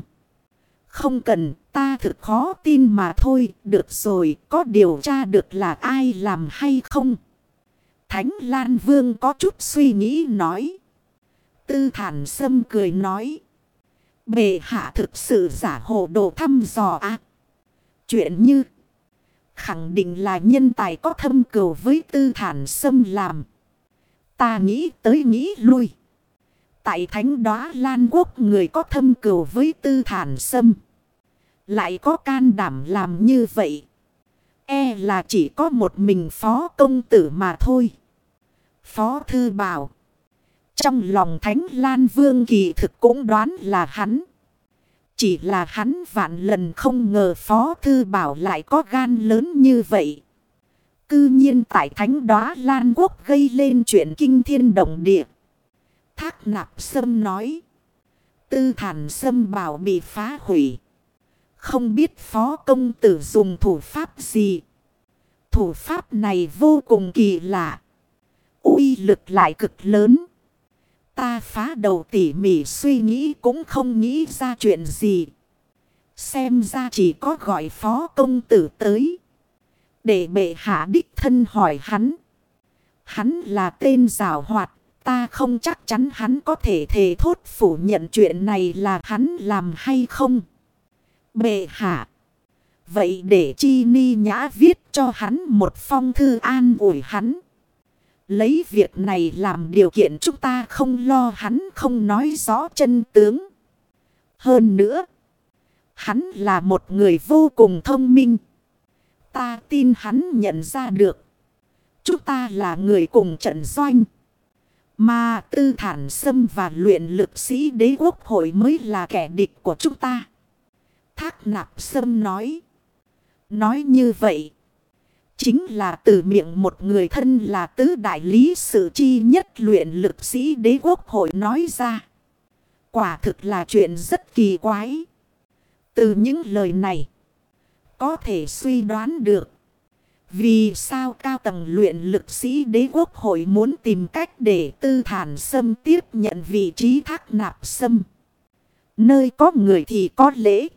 Không cần, ta thực khó tin mà thôi. Được rồi, có điều tra được là ai làm hay không. Thánh Lan Vương có chút suy nghĩ nói. Tư thản sâm cười nói. Bệ hạ thực sự giả hồ đồ thăm dò ác. Chuyện như. Khẳng định là nhân tài có thâm cừu với tư thản sâm làm. Ta nghĩ tới nghĩ lui. Tại thánh đóa lan quốc người có thâm cửu với tư thản sâm. Lại có can đảm làm như vậy. E là chỉ có một mình phó công tử mà thôi. Phó thư bảo. Trong lòng thánh lan vương kỳ thực cũng đoán là hắn. Chỉ là hắn vạn lần không ngờ phó thư bảo lại có gan lớn như vậy. Cư nhiên tại thánh đó Lan Quốc gây lên chuyện kinh thiên động địa. Thác nạp sâm nói. Tư thản sâm bảo bị phá hủy. Không biết phó công tử dùng thủ pháp gì. Thủ pháp này vô cùng kỳ lạ. uy lực lại cực lớn. Ta phá đầu tỉ mỉ suy nghĩ cũng không nghĩ ra chuyện gì. Xem ra chỉ có gọi phó công tử tới. Để bệ hạ đích thân hỏi hắn. Hắn là tên rào hoạt. Ta không chắc chắn hắn có thể thề thốt phủ nhận chuyện này là hắn làm hay không. Bệ hạ. Vậy để chi ni nhã viết cho hắn một phong thư an ủi hắn. Lấy việc này làm điều kiện chúng ta không lo hắn không nói rõ chân tướng. Hơn nữa. Hắn là một người vô cùng thông minh. Ta tin hắn nhận ra được. Chúng ta là người cùng trận doanh. Mà tư thản xâm và luyện lực sĩ đế quốc hội mới là kẻ địch của chúng ta. Thác nạp sâm nói. Nói như vậy. Chính là từ miệng một người thân là tứ đại lý sự chi nhất luyện lực sĩ đế quốc hội nói ra. Quả thực là chuyện rất kỳ quái. Từ những lời này, có thể suy đoán được. Vì sao cao tầng luyện lực sĩ đế quốc hội muốn tìm cách để tư thản sâm tiếp nhận vị trí thác nạp sâm. Nơi có người thì có lễ.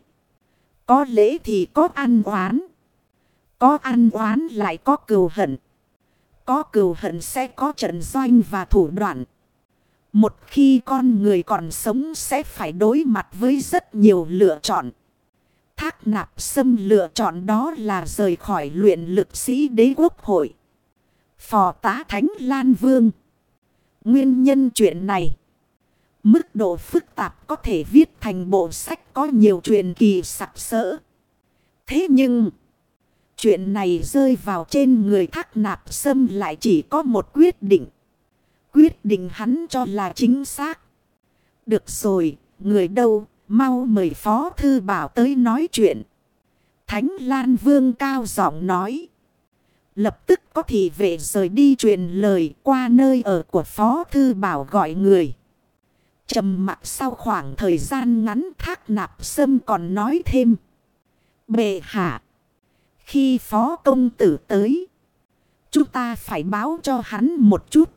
Có lễ thì có ăn oán. Có ăn oán lại có cừu hận. Có cừu hận sẽ có trận doanh và thủ đoạn. Một khi con người còn sống sẽ phải đối mặt với rất nhiều lựa chọn. Thác nạp xâm lựa chọn đó là rời khỏi luyện lực sĩ đế quốc hội. Phò tá Thánh Lan Vương. Nguyên nhân chuyện này. Mức độ phức tạp có thể viết thành bộ sách có nhiều truyền kỳ sặc sỡ. Thế nhưng... Chuyện này rơi vào trên người thác nạp sâm lại chỉ có một quyết định. Quyết định hắn cho là chính xác. Được rồi, người đâu, mau mời Phó Thư Bảo tới nói chuyện. Thánh Lan Vương cao giọng nói. Lập tức có thị vệ rời đi truyền lời qua nơi ở của Phó Thư Bảo gọi người. trầm mặt sau khoảng thời gian ngắn thác nạp sâm còn nói thêm. Bệ hạ. Khi phó công tử tới. Chúng ta phải báo cho hắn một chút.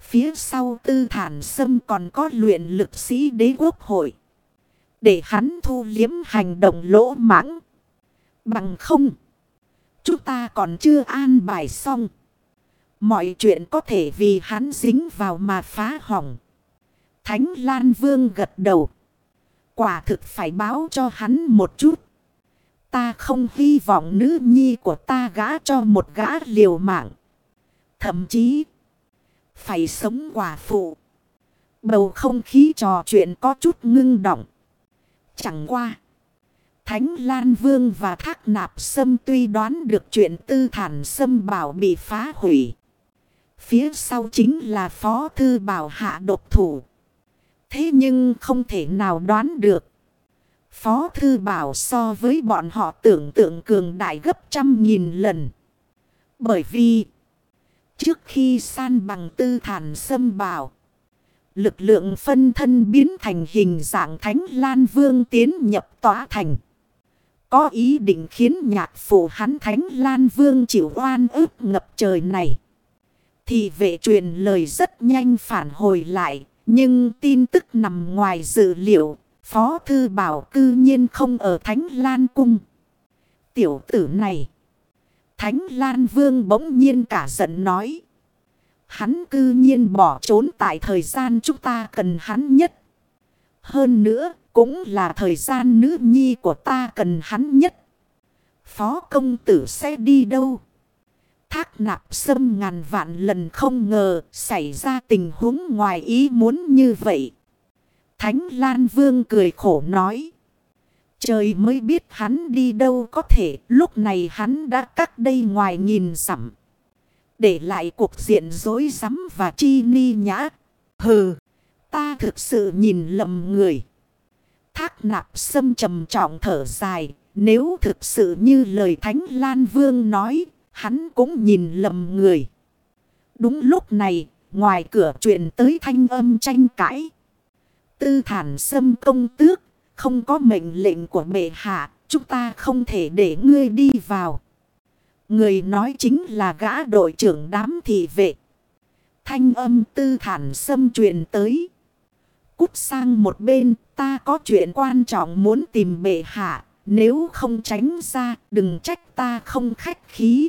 Phía sau tư thản sâm còn có luyện lực sĩ đế quốc hội. Để hắn thu liếm hành động lỗ mãng. Bằng không. Chúng ta còn chưa an bài xong. Mọi chuyện có thể vì hắn dính vào mà phá hỏng. Thánh Lan Vương gật đầu. Quả thực phải báo cho hắn một chút. Ta không hy vọng nữ nhi của ta gã cho một gã liều mạng. Thậm chí. Phải sống quả phụ. Bầu không khí trò chuyện có chút ngưng động. Chẳng qua. Thánh Lan Vương và Thác Nạp Sâm tuy đoán được chuyện tư thản Sâm bảo bị phá hủy. Phía sau chính là Phó Thư Bảo hạ độc thủ. Thế nhưng không thể nào đoán được. Phó Thư Bảo so với bọn họ tưởng tượng cường đại gấp trăm nghìn lần. Bởi vì, trước khi san bằng tư thản Sâm bảo. Lực lượng phân thân biến thành hình dạng thánh lan vương tiến nhập tỏa thành. có ý định khiến nhạc phụ hắn Thánh Lan Vương chịu oan ức ngập trời này. Thì vệ truyền lời rất nhanh phản hồi lại. Nhưng tin tức nằm ngoài dự liệu. Phó thư bảo cư nhiên không ở Thánh Lan Cung. Tiểu tử này. Thánh Lan Vương bỗng nhiên cả giận nói. Hắn cư nhiên bỏ trốn tại thời gian chúng ta cần hắn nhất. Hơn nữa, cũng là thời gian nữ nhi của ta cần hắn nhất. Phó công tử sẽ đi đâu? Thác nạp sâm ngàn vạn lần không ngờ xảy ra tình huống ngoài ý muốn như vậy. Thánh Lan Vương cười khổ nói. Trời mới biết hắn đi đâu có thể, lúc này hắn đã cắt đây ngoài nhìn dặm để lại cuộc diện dối rắm và chi ni nhã. Hừ, ta thực sự nhìn lầm người. Thác nạp sâm trầm trọng thở dài. Nếu thực sự như lời Thánh Lan Vương nói, hắn cũng nhìn lầm người. Đúng lúc này, ngoài cửa chuyện tới thanh âm tranh cãi. Tư thản sâm công tước, không có mệnh lệnh của bệ hạ, chúng ta không thể để ngươi đi vào. Người nói chính là gã đội trưởng đám thị vệ. Thanh âm tư thản xâm truyền tới. Cút sang một bên, ta có chuyện quan trọng muốn tìm bệ hạ. Nếu không tránh ra, đừng trách ta không khách khí.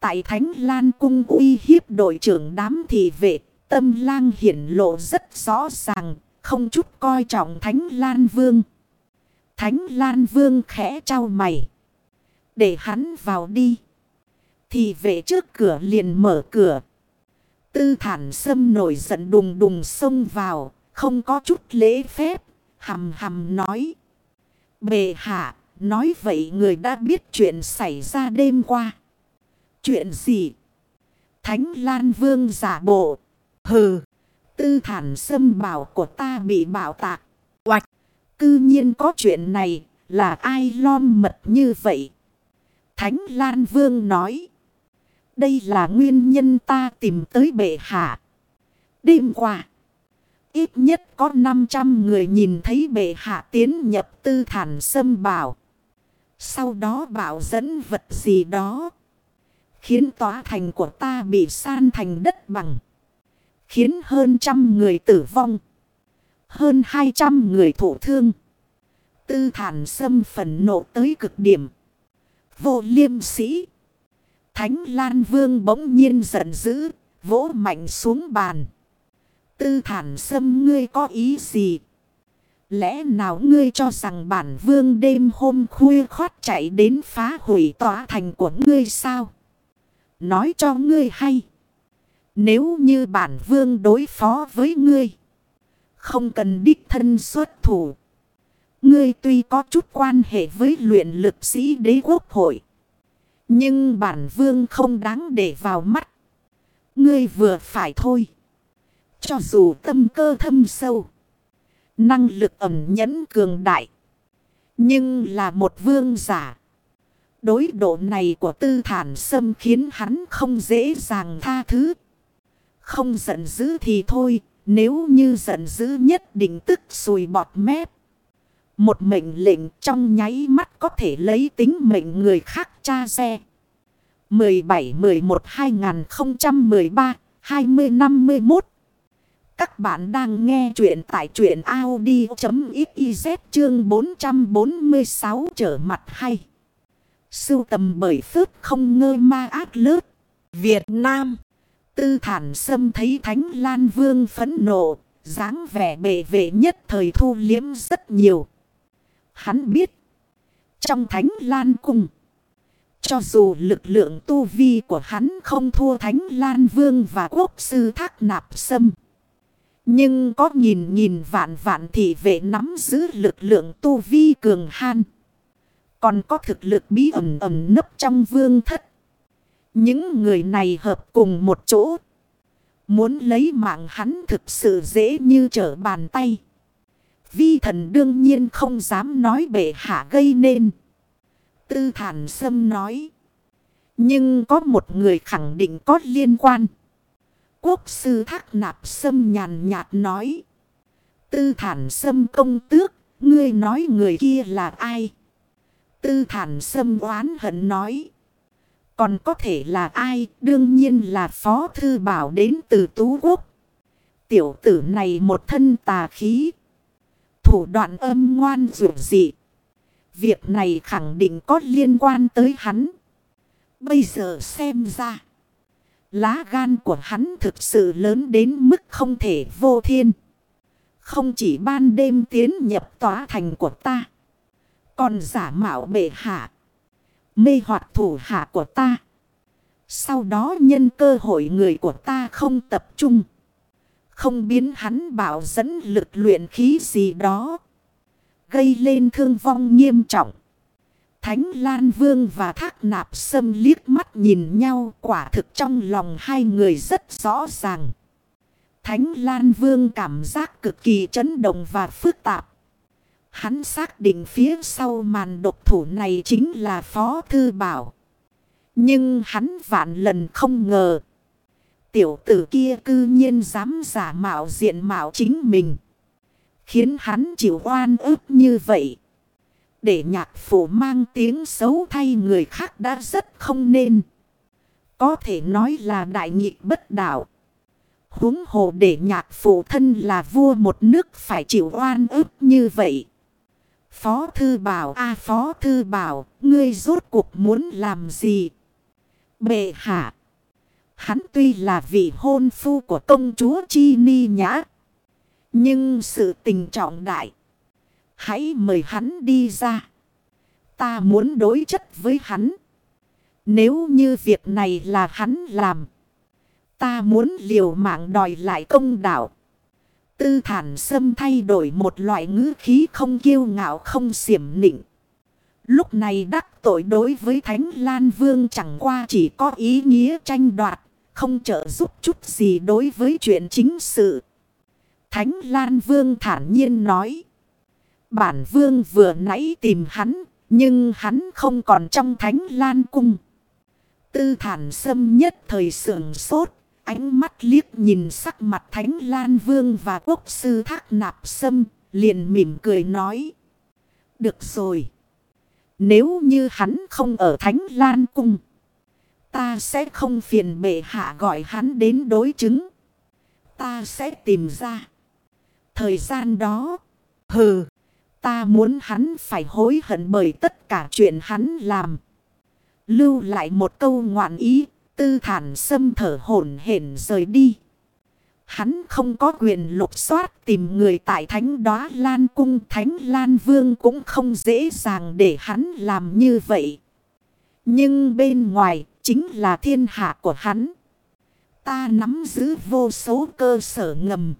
Tại Thánh Lan Cung uy hiếp đội trưởng đám thị vệ, tâm lang hiển lộ rất rõ ràng, không chút coi trọng Thánh Lan Vương. Thánh Lan Vương khẽ trao mày. Để hắn vào đi. Thì vệ trước cửa liền mở cửa. Tư thản sâm nổi giận đùng đùng xông vào. Không có chút lễ phép. Hầm hầm nói. Bề hạ. Nói vậy người đã biết chuyện xảy ra đêm qua. Chuyện gì? Thánh Lan Vương giả bộ. Hừ. Tư thản sâm bảo của ta bị bảo tạc. Oạch. Cư nhiên có chuyện này. Là ai lom mật như vậy? Thánh Lan Vương nói. Đây là nguyên nhân ta tìm tới bệ hạ. Đêm qua. Ít nhất có 500 người nhìn thấy bệ hạ tiến nhập tư thản sâm bảo. Sau đó bảo dẫn vật gì đó. Khiến tòa thành của ta bị san thành đất bằng. Khiến hơn trăm người tử vong. Hơn 200 người thổ thương. Tư thản sâm phần nộ tới cực điểm. Vô liêm sĩ. Thánh Lan Vương bỗng nhiên giận dữ. Vỗ mạnh xuống bàn. Tư thản sâm, ngươi có ý gì? Lẽ nào ngươi cho rằng bản vương đêm hôm khuya khót chạy đến phá hủy tòa thành của ngươi sao? Nói cho ngươi hay. Nếu như bản vương đối phó với ngươi. Không cần đích thân xuất thủ. Ngươi tuy có chút quan hệ với luyện lực sĩ đế quốc hội. Nhưng bản vương không đáng để vào mắt. Ngươi vừa phải thôi. Cho dù tâm cơ thâm sâu. Năng lực ẩm nhẫn cường đại. Nhưng là một vương giả. Đối độ này của tư thản sâm khiến hắn không dễ dàng tha thứ. Không giận dữ thì thôi. Nếu như giận dữ nhất định tức sùi bọt mép. Một mệnh lệnh trong nháy mắt có thể lấy tính mệnh người khác tra xe. 17-12-2013-2051 Các bạn đang nghe chuyện tại truyện Audi.xyz chương 446 trở mặt hay. Sưu tầm bởi phước không ngơ ma ác lớp. Việt Nam. Tư thản sâm thấy Thánh Lan Vương phẫn nộ. dáng vẻ bệ vệ nhất thời thu liếm rất nhiều. Hắn biết. Trong Thánh Lan Cung. Cho dù lực lượng tu vi của hắn không thua Thánh Lan Vương và Quốc Sư Thác Nạp Sâm. Nhưng có nhìn nhìn vạn vạn thị vệ nắm giữ lực lượng tu vi cường han. Còn có thực lực bí ẩn ẩn nấp trong vương thất. Những người này hợp cùng một chỗ. Muốn lấy mạng hắn thực sự dễ như trở bàn tay. Vi thần đương nhiên không dám nói bệ hạ gây nên. Tư thản sâm nói. Nhưng có một người khẳng định có liên quan. Quốc sư thác nạp sâm nhàn nhạt nói. Tư thản sâm công tước. Ngươi nói người kia là ai? Tư thản sâm oán hận nói. Còn có thể là ai? Đương nhiên là Phó Thư Bảo đến từ Tú Quốc. Tiểu tử này một thân tà khí. Thủ đoạn âm ngoan dụ dị. Việc này khẳng định có liên quan tới hắn. Bây giờ xem ra. Lá gan của hắn thực sự lớn đến mức không thể vô thiên. Không chỉ ban đêm tiến nhập tòa thành của ta. Còn giả mạo bệ hạ. Mê hoạt thủ hạ của ta. Sau đó nhân cơ hội người của ta không tập trung. Không biến hắn bảo dẫn lực luyện khí gì đó. Gây lên thương vong nghiêm trọng. Thánh Lan Vương và Thác Nạp Sâm liếc mắt nhìn nhau, quả thực trong lòng hai người rất rõ ràng. Thánh Lan Vương cảm giác cực kỳ chấn động và phức tạp. Hắn xác định phía sau màn độc thủ này chính là Phó Thư Bảo. Nhưng hắn vạn lần không ngờ. Tiểu tử kia cư nhiên dám giả mạo diện mạo chính mình. Khiến hắn chịu oan ức như vậy. Để nhạc phủ mang tiếng xấu thay người khác đã rất không nên. Có thể nói là đại nghị bất đạo. huống hồ để nhạc phủ thân là vua một nước phải chịu oan ức như vậy. Phó thư bảo a phó thư bảo, ngươi rốt cuộc muốn làm gì? Bệ hạ. Hắn tuy là vị hôn phu của công chúa Chi Ni Nhã. Nhưng sự tình trọng đại. Hãy mời hắn đi ra. Ta muốn đối chất với hắn. Nếu như việc này là hắn làm. Ta muốn liều mạng đòi lại công đạo. Tư thản sâm thay đổi một loại ngữ khí không kiêu ngạo không xiểm nịnh. Lúc này đắc tội đối với Thánh Lan Vương chẳng qua chỉ có ý nghĩa tranh đoạt, không trợ giúp chút gì đối với chuyện chính sự. Thánh Lan Vương thản nhiên nói. Bản Vương vừa nãy tìm hắn, nhưng hắn không còn trong Thánh Lan Cung. Tư thản sâm nhất thời sưởng sốt, ánh mắt liếc nhìn sắc mặt Thánh Lan Vương và quốc sư thác nạp sâm, liền mỉm cười nói. Được rồi. Nếu như hắn không ở Thánh Lan Cung. Ta sẽ không phiền bệ hạ gọi hắn đến đối chứng. Ta sẽ tìm ra. Thời gian đó. Hừ. Ta muốn hắn phải hối hận bởi tất cả chuyện hắn làm. Lưu lại một câu ngoạn ý. Tư thản xâm thở hổn hển rời đi. Hắn không có quyền lục soát tìm người tại thánh đóa Lan Cung. Thánh Lan Vương cũng không dễ dàng để hắn làm như vậy. Nhưng bên ngoài chính là thiên hạ của hắn. Ta nắm giữ vô số cơ sở ngầm.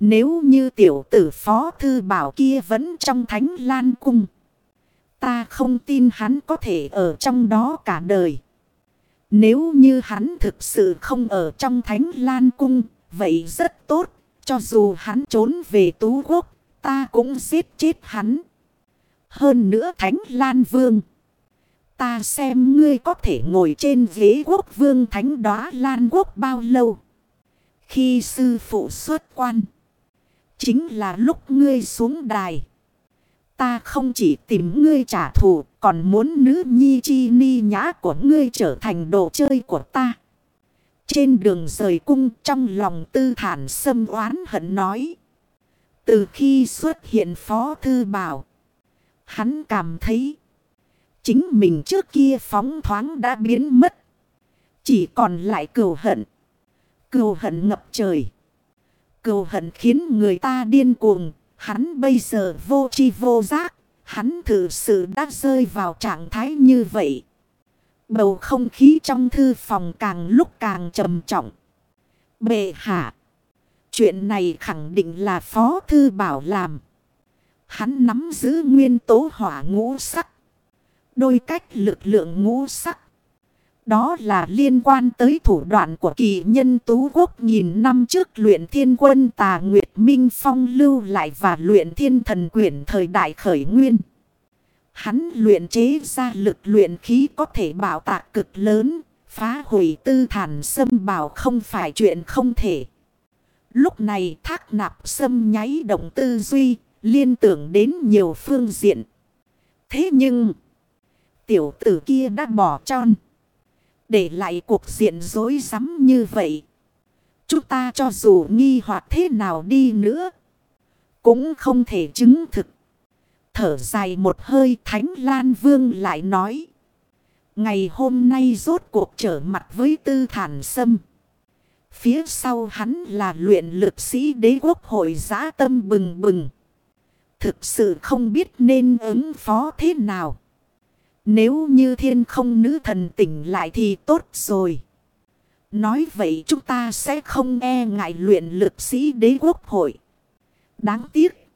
Nếu như tiểu tử phó thư bảo kia vẫn trong thánh Lan Cung. Ta không tin hắn có thể ở trong đó cả đời. Nếu như hắn thực sự không ở trong thánh Lan Cung, vậy rất tốt. Cho dù hắn trốn về Tú Quốc, ta cũng giết chết hắn. Hơn nữa thánh Lan Vương. Ta xem ngươi có thể ngồi trên ghế quốc vương thánh đóa Lan Quốc bao lâu. Khi sư phụ xuất quan. Chính là lúc ngươi xuống đài. Ta không chỉ tìm ngươi trả thù, còn muốn nữ nhi chi ni nhã của ngươi trở thành đồ chơi của ta. Trên đường rời cung trong lòng tư thản xâm oán hận nói. Từ khi xuất hiện phó thư bảo, hắn cảm thấy chính mình trước kia phóng thoáng đã biến mất. Chỉ còn lại cừu hận. Cừu hận ngập trời. Cừu hận khiến người ta điên cuồng, Hắn bây giờ vô chi vô giác. Hắn thực sự đã rơi vào trạng thái như vậy. Bầu không khí trong thư phòng càng lúc càng trầm trọng. Bệ hạ. Chuyện này khẳng định là Phó Thư Bảo làm. Hắn nắm giữ nguyên tố hỏa ngũ sắc. Đôi cách lực lượng ngũ sắc. Đó là liên quan tới thủ đoạn của kỳ nhân tú quốc nghìn năm trước luyện thiên quân tà Nguyệt Minh Phong lưu lại và luyện thiên thần quyển thời đại khởi nguyên. Hắn luyện chế ra lực luyện khí có thể bảo tạc cực lớn, phá hủy tư thản xâm bảo không phải chuyện không thể. Lúc này thác nạp xâm nháy động tư duy, liên tưởng đến nhiều phương diện. Thế nhưng... Tiểu tử kia đã bỏ tròn. Để lại cuộc diện dối rắm như vậy. Chúng ta cho dù nghi hoặc thế nào đi nữa. Cũng không thể chứng thực. Thở dài một hơi, Thánh Lan Vương lại nói. Ngày hôm nay rốt cuộc trở mặt với tư thản sâm. Phía sau hắn là luyện lực sĩ đế quốc hội giã tâm bừng bừng. Thực sự không biết nên ứng phó thế nào. Nếu như thiên không nữ thần tỉnh lại thì tốt rồi. Nói vậy chúng ta sẽ không e ngại luyện lực sĩ đế quốc hội. Đáng tiếc.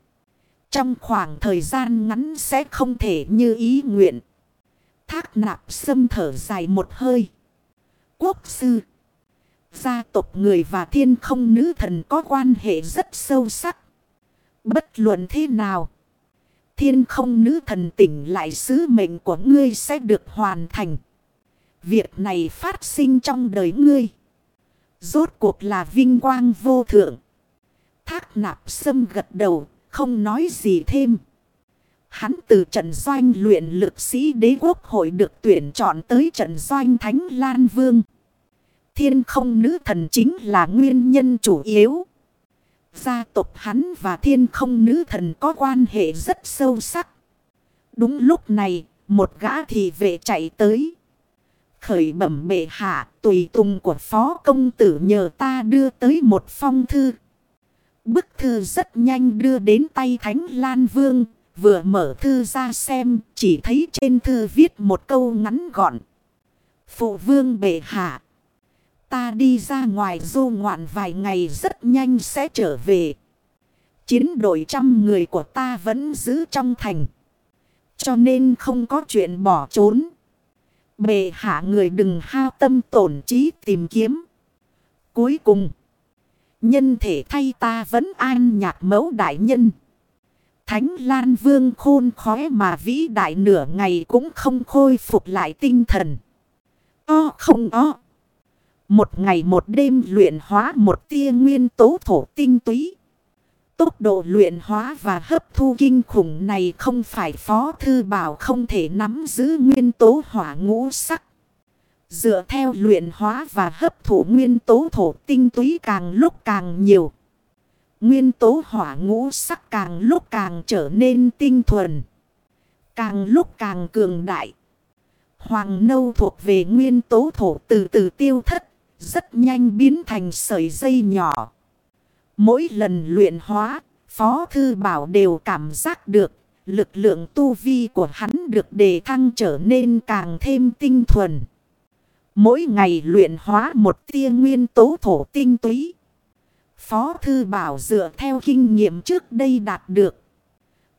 Trong khoảng thời gian ngắn sẽ không thể như ý nguyện. Thác nạp sâm thở dài một hơi. Quốc sư. Gia tộc người và thiên không nữ thần có quan hệ rất sâu sắc. Bất luận thế nào. Thiên không nữ thần tỉnh lại sứ mệnh của ngươi sẽ được hoàn thành. Việc này phát sinh trong đời ngươi. Rốt cuộc là vinh quang vô thượng. Thác nạp sâm gật đầu, không nói gì thêm. Hắn từ trận doanh luyện lực sĩ đế quốc hội được tuyển chọn tới trận doanh Thánh Lan Vương. Thiên không nữ thần chính là nguyên nhân chủ yếu. Gia tộc hắn và thiên không nữ thần có quan hệ rất sâu sắc. Đúng lúc này, một gã thị vệ chạy tới. Khởi bẩm bệ hạ, tùy tùng của phó công tử nhờ ta đưa tới một phong thư. Bức thư rất nhanh đưa đến tay Thánh Lan Vương, vừa mở thư ra xem, chỉ thấy trên thư viết một câu ngắn gọn. Phụ vương bệ hạ. Ta đi ra ngoài du ngoạn vài ngày rất nhanh sẽ trở về. Chiến đội trăm người của ta vẫn giữ trong thành. Cho nên không có chuyện bỏ trốn. Bệ hạ người đừng hao tâm tổn trí tìm kiếm. Cuối cùng. Nhân thể thay ta vẫn an nhạc mẫu đại nhân. Thánh Lan Vương khôn khóe mà vĩ đại nửa ngày cũng không khôi phục lại tinh thần. O không o. Một ngày một đêm luyện hóa một tia nguyên tố thổ tinh túy. Tốc độ luyện hóa và hấp thu kinh khủng này không phải phó thư bảo không thể nắm giữ nguyên tố hỏa ngũ sắc. Dựa theo luyện hóa và hấp thụ nguyên tố thổ tinh túy càng lúc càng nhiều. Nguyên tố hỏa ngũ sắc càng lúc càng trở nên tinh thuần. Càng lúc càng cường đại. Hoàng nâu thuộc về nguyên tố thổ từ từ tiêu thất rất nhanh biến thành sợi dây nhỏ. Mỗi lần luyện hóa, Phó Thư Bảo đều cảm giác được lực lượng tu vi của hắn được đề thăng trở nên càng thêm tinh thuần. Mỗi ngày luyện hóa một tia nguyên tố thổ tinh túy. Phó Thư Bảo dựa theo kinh nghiệm trước đây đạt được.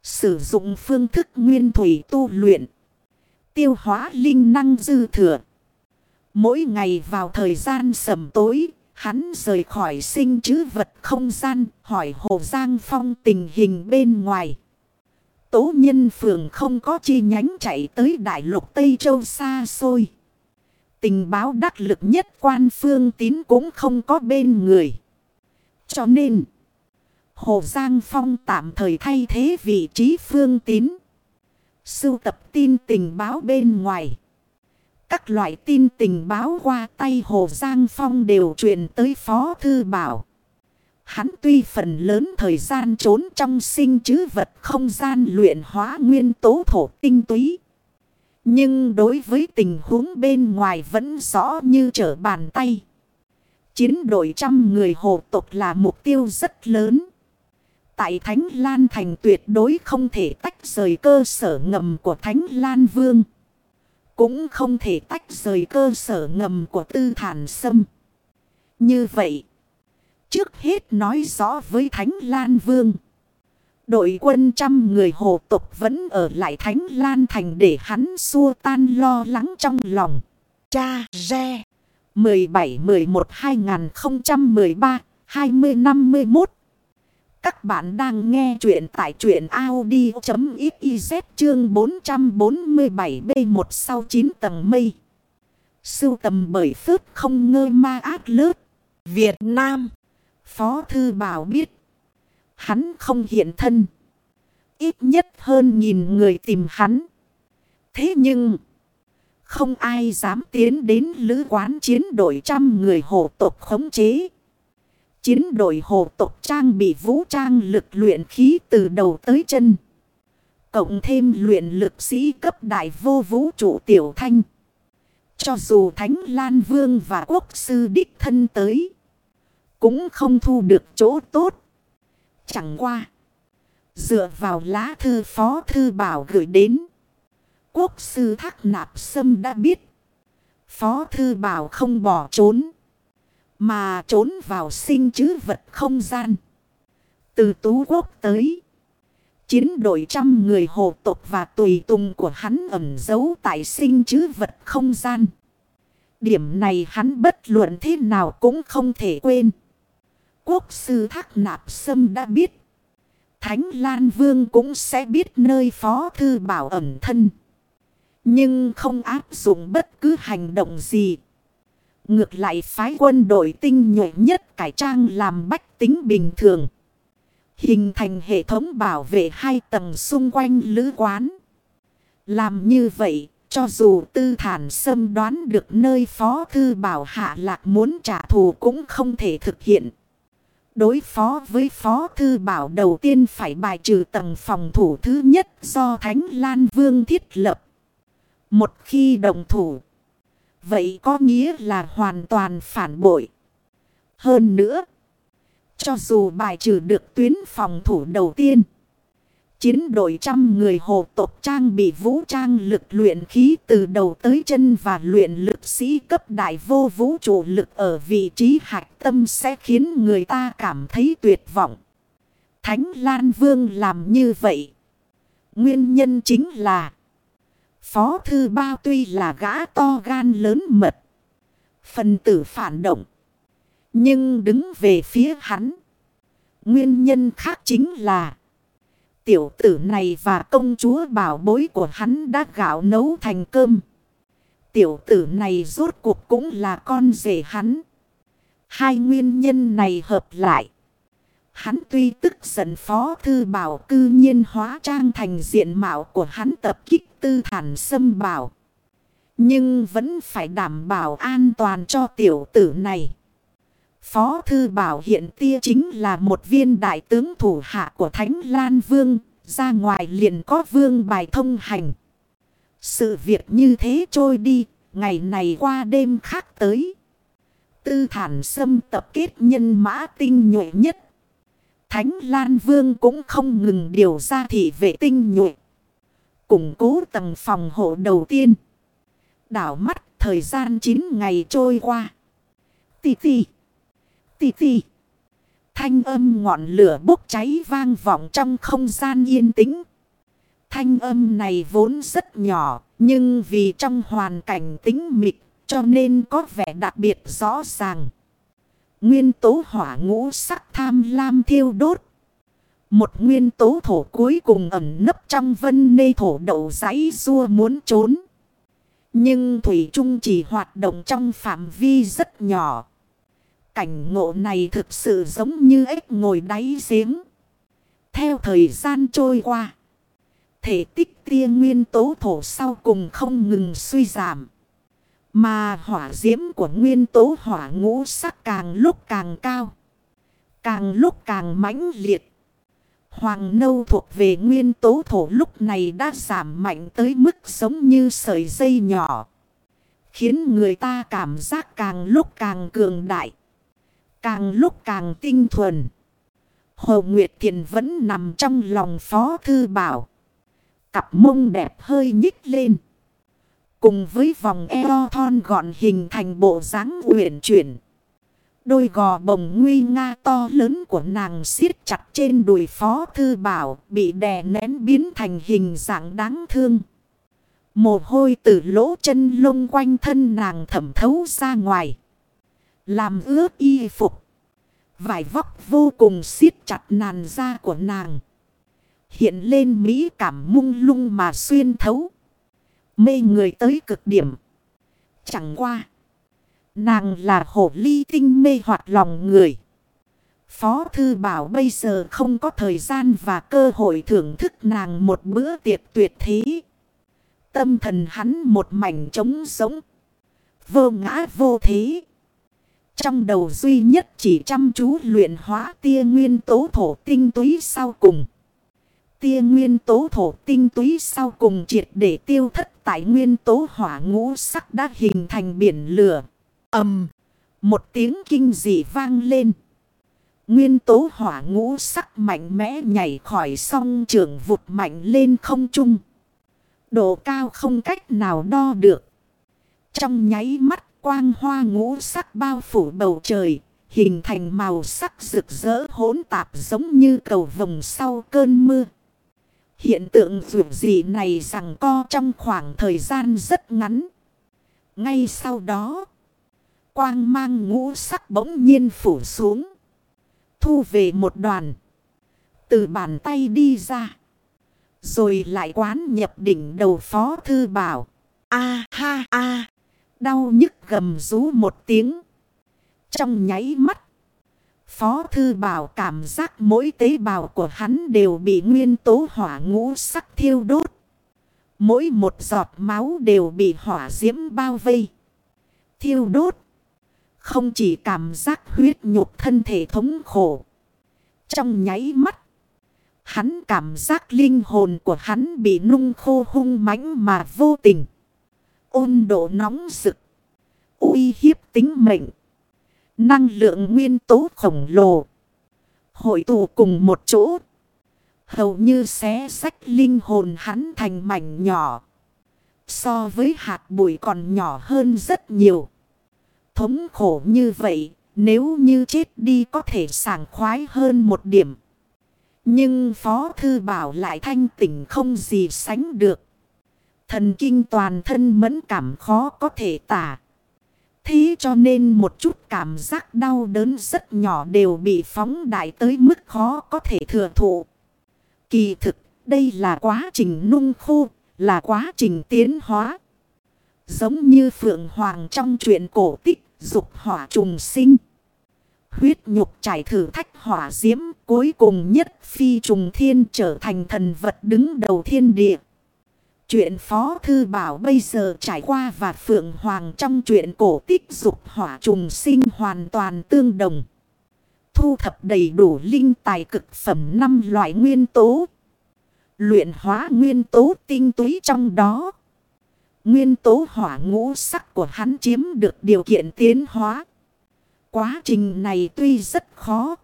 Sử dụng phương thức nguyên thủy tu luyện. Tiêu hóa linh năng dư thừa. Mỗi ngày vào thời gian sầm tối, hắn rời khỏi sinh chứ vật không gian, hỏi Hồ Giang Phong tình hình bên ngoài. Tố nhân phường không có chi nhánh chạy tới đại lục Tây Châu xa xôi. Tình báo đắc lực nhất quan phương tín cũng không có bên người. Cho nên, Hồ Giang Phong tạm thời thay thế vị trí phương tín. Sưu tập tin tình báo bên ngoài. Các loại tin tình báo qua tay Hồ Giang Phong đều truyền tới Phó Thư Bảo. Hắn tuy phần lớn thời gian trốn trong sinh chứ vật không gian luyện hóa nguyên tố thổ tinh túy. Nhưng đối với tình huống bên ngoài vẫn rõ như trở bàn tay. Chiến đội trăm người hồ tộc là mục tiêu rất lớn. Tại Thánh Lan Thành tuyệt đối không thể tách rời cơ sở ngầm của Thánh Lan Vương. Cũng không thể tách rời cơ sở ngầm của tư thản sâm. Như vậy. Trước hết nói rõ với Thánh Lan Vương. Đội quân trăm người hồ tục vẫn ở lại Thánh Lan Thành để hắn xua tan lo lắng trong lòng. Cha Re 17-11-2013-2051 các bạn đang nghe chuyện tại chuyện Audi.xyz chương 447B1 sau 9 tầng mây. Sưu tầm bởi phước không ngơ ma ác lớp. Việt Nam. Phó Thư Bảo biết. Hắn không hiện thân. Ít nhất hơn nghìn người tìm hắn. Thế nhưng. Không ai dám tiến đến lữ quán chiến đội trăm người hộ tộc khống chế. Chiến đội hộ tộc trang bị vũ trang lực luyện khí từ đầu tới chân. Cộng thêm luyện lực sĩ cấp đại vô vũ trụ tiểu thanh. Cho dù Thánh Lan Vương và Quốc Sư Đích Thân tới. Cũng không thu được chỗ tốt. Chẳng qua. Dựa vào lá thư phó thư bảo gửi đến. Quốc sư thác nạp sâm đã biết. Phó thư bảo không bỏ trốn. Mà trốn vào sinh chứ vật không gian. Từ tú quốc tới. Chiến đội trăm người hộ tộc và tùy tùng của hắn ẩn giấu tại sinh chứ vật không gian. Điểm này hắn bất luận thế nào cũng không thể quên. Quốc sư Thác Nạp Sâm đã biết. Thánh Lan Vương cũng sẽ biết nơi Phó Thư Bảo ẩn thân. Nhưng không áp dụng bất cứ hành động gì. Ngược lại phái quân đội tinh nhuệ nhất cải trang làm bách tính bình thường. Hình thành hệ thống bảo vệ hai tầng xung quanh lữ quán. Làm như vậy, cho dù tư thản xâm đoán được nơi phó thư bảo hạ lạc muốn trả thù cũng không thể thực hiện. Đối phó với phó thư bảo đầu tiên phải bài trừ tầng phòng thủ thứ nhất do Thánh Lan Vương thiết lập. Một khi đồng thủ, vậy có nghĩa là hoàn toàn phản bội. Hơn nữa, cho dù bài trừ được tuyến phòng thủ đầu tiên. Chiến đội trăm người hồ tộc trang bị vũ trang lực luyện khí từ đầu tới chân và luyện lực sĩ cấp đại vô vũ trụ lực ở vị trí hạch tâm sẽ khiến người ta cảm thấy tuyệt vọng. Thánh Lan Vương làm như vậy. Nguyên nhân chính là Phó Thư Bao tuy là gã to gan lớn mật. Phần tử phản động. Nhưng đứng về phía hắn. Nguyên nhân khác chính là. Tiểu tử này và công chúa bảo bối của hắn đã gạo nấu thành cơm. Tiểu tử này rốt cuộc cũng là con rể hắn. Hai nguyên nhân này hợp lại. Hắn tuy tức giận phó thư bảo cư nhiên hóa trang thành diện mạo của hắn tập kích tư thản xâm bảo. Nhưng vẫn phải đảm bảo an toàn cho tiểu tử này. Phó Thư Bảo hiện tia chính là một viên đại tướng thủ hạ của Thánh Lan Vương, ra ngoài liền có vương bài thông hành. Sự việc như thế trôi đi, ngày này qua đêm khác tới. Tư thản xâm tập kết nhân mã tinh nhuệ nhất. Thánh Lan Vương cũng không ngừng điều ra thị vệ tinh nhuệ. Củng cố tầng phòng hộ đầu tiên. Đảo mắt thời gian 9 ngày trôi qua. Tì tì tì tì. Thanh âm ngọn lửa bốc cháy vang vọng trong không gian yên tĩnh. Thanh âm này vốn rất nhỏ, nhưng vì trong hoàn cảnh tĩnh mịch, cho nên có vẻ đặc biệt rõ ràng. Nguyên tố hỏa ngũ sắc tham lam thiêu đốt. Một nguyên tố thổ cuối cùng ẩn nấp trong vân nê thổ đậu giấy rua muốn trốn. Nhưng Thủy Trung chỉ hoạt động trong phạm vi rất nhỏ. Cảnh ngộ này thực sự giống như ếch ngồi đáy giếng. Theo thời gian trôi qua. Thể tích tia nguyên tố thổ sau cùng không ngừng suy giảm. Mà hỏa diễm của nguyên tố hỏa ngũ sắc càng lúc càng cao. Càng lúc càng mãnh liệt. Hoàng nâu thuộc về nguyên tố thổ lúc này đã giảm mạnh tới mức giống như sợi dây nhỏ. Khiến người ta cảm giác càng lúc càng cường đại. Càng lúc càng tinh thuần. Hồ Nguyệt Thiền vẫn nằm trong lòng Phó Thư Bảo. Cặp mông đẹp hơi nhích lên. Cùng với vòng eo thon gọn hình thành bộ dáng uyển chuyển. Đôi gò bồng nguy nga to lớn của nàng siết chặt trên đùi Phó Thư Bảo bị đè nén biến thành hình dạng đáng thương. Mồ hôi từ lỗ chân lông quanh thân nàng thẩm thấu ra ngoài. Làm ướt y phục. Vải vóc vô cùng siết chặt nàn da của nàng. Hiện lên mỹ cảm mung lung mà xuyên thấu. Mê người tới cực điểm. Chẳng qua. Nàng là hổ ly tinh mê hoạt lòng người. Phó Thư Bảo bây giờ không có thời gian và cơ hội thưởng thức nàng một bữa tiệc tuyệt thế. Tâm thần hắn một mảnh trống sống. Vô ngã vô thế. Trong đầu duy nhất chỉ chăm chú luyện hóa tia nguyên tố thổ tinh túy sau cùng. Tia nguyên tố thổ tinh túy sau cùng triệt để tiêu thất tại nguyên tố hỏa ngũ sắc đã hình thành biển lửa. ầm Một tiếng kinh dị vang lên. Nguyên tố hỏa ngũ sắc mạnh mẽ nhảy khỏi song trường vụt mạnh lên không trung. Độ cao không cách nào đo được. Trong nháy mắt, quang hoa ngũ sắc bao phủ bầu trời. Hình thành màu sắc rực rỡ hỗn tạp giống như cầu vồng sau cơn mưa. Hiện tượng dù gì này rằng co trong khoảng thời gian rất ngắn. Ngay sau đó, quang mang ngũ sắc bỗng nhiên phủ xuống. Thu về một đoàn. Từ bàn tay đi ra. Rồi lại quán nhập đỉnh đầu phó thư bảo. A ha a. Đau nhức gầm rú một tiếng. Trong nháy mắt. Phó thư bảo cảm giác mỗi tế bào của hắn đều bị nguyên tố hỏa ngũ sắc thiêu đốt. Mỗi một giọt máu đều bị hỏa diễm bao vây. Thiêu đốt. Không chỉ cảm giác huyết nhục thân thể thống khổ. Trong nháy mắt. Hắn cảm giác linh hồn của hắn bị nung khô hung mãnh mà vô tình. Ôn độ nóng rực. uy hiếp tính mệnh. Năng lượng nguyên tố khổng lồ. Hội tụ cùng một chỗ. Hầu như xé sách linh hồn hắn thành mảnh nhỏ. So với hạt bụi còn nhỏ hơn rất nhiều. Thống khổ như vậy, nếu như chết đi có thể sảng khoái hơn một điểm. Nhưng Phó Thư Bảo lại thanh tỉnh không gì sánh được. Thần kinh toàn thân mẫn cảm khó có thể tả. Thế cho nên một chút cảm giác đau đớn rất nhỏ đều bị phóng đại tới mức khó có thể thừa thụ. Kỳ thực, đây là quá trình nung khô, là quá trình tiến hóa. Giống như Phượng Hoàng trong truyện cổ tích, dục hỏa trùng sinh. Huyết nhục trải thử thách hỏa diễm, cuối cùng nhất phi trùng thiên trở thành thần vật đứng đầu thiên địa. Chuyện Phó Thư Bảo bây giờ trải qua và Phượng Hoàng trong chuyện cổ tích dục hỏa trùng sinh hoàn toàn tương đồng. Thu thập đầy đủ linh tài cực phẩm 5 loại nguyên tố. Luyện hóa nguyên tố tinh túy trong đó. Nguyên tố hỏa ngũ sắc của hắn chiếm được điều kiện tiến hóa. Quá trình này tuy rất khó.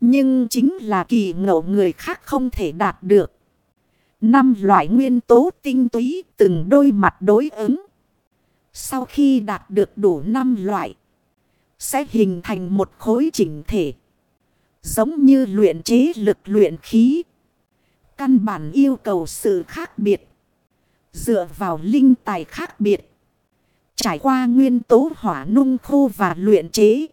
Nhưng chính là kỳ ngộ người khác không thể đạt được. Năm loại nguyên tố tinh túy từng đôi mặt đối ứng. Sau khi đạt được đủ năm loại. Sẽ hình thành một khối chỉnh thể. Giống như luyện chế lực luyện khí. Căn bản yêu cầu sự khác biệt. Dựa vào linh tài khác biệt. Trải qua nguyên tố hỏa nung khô và luyện chế.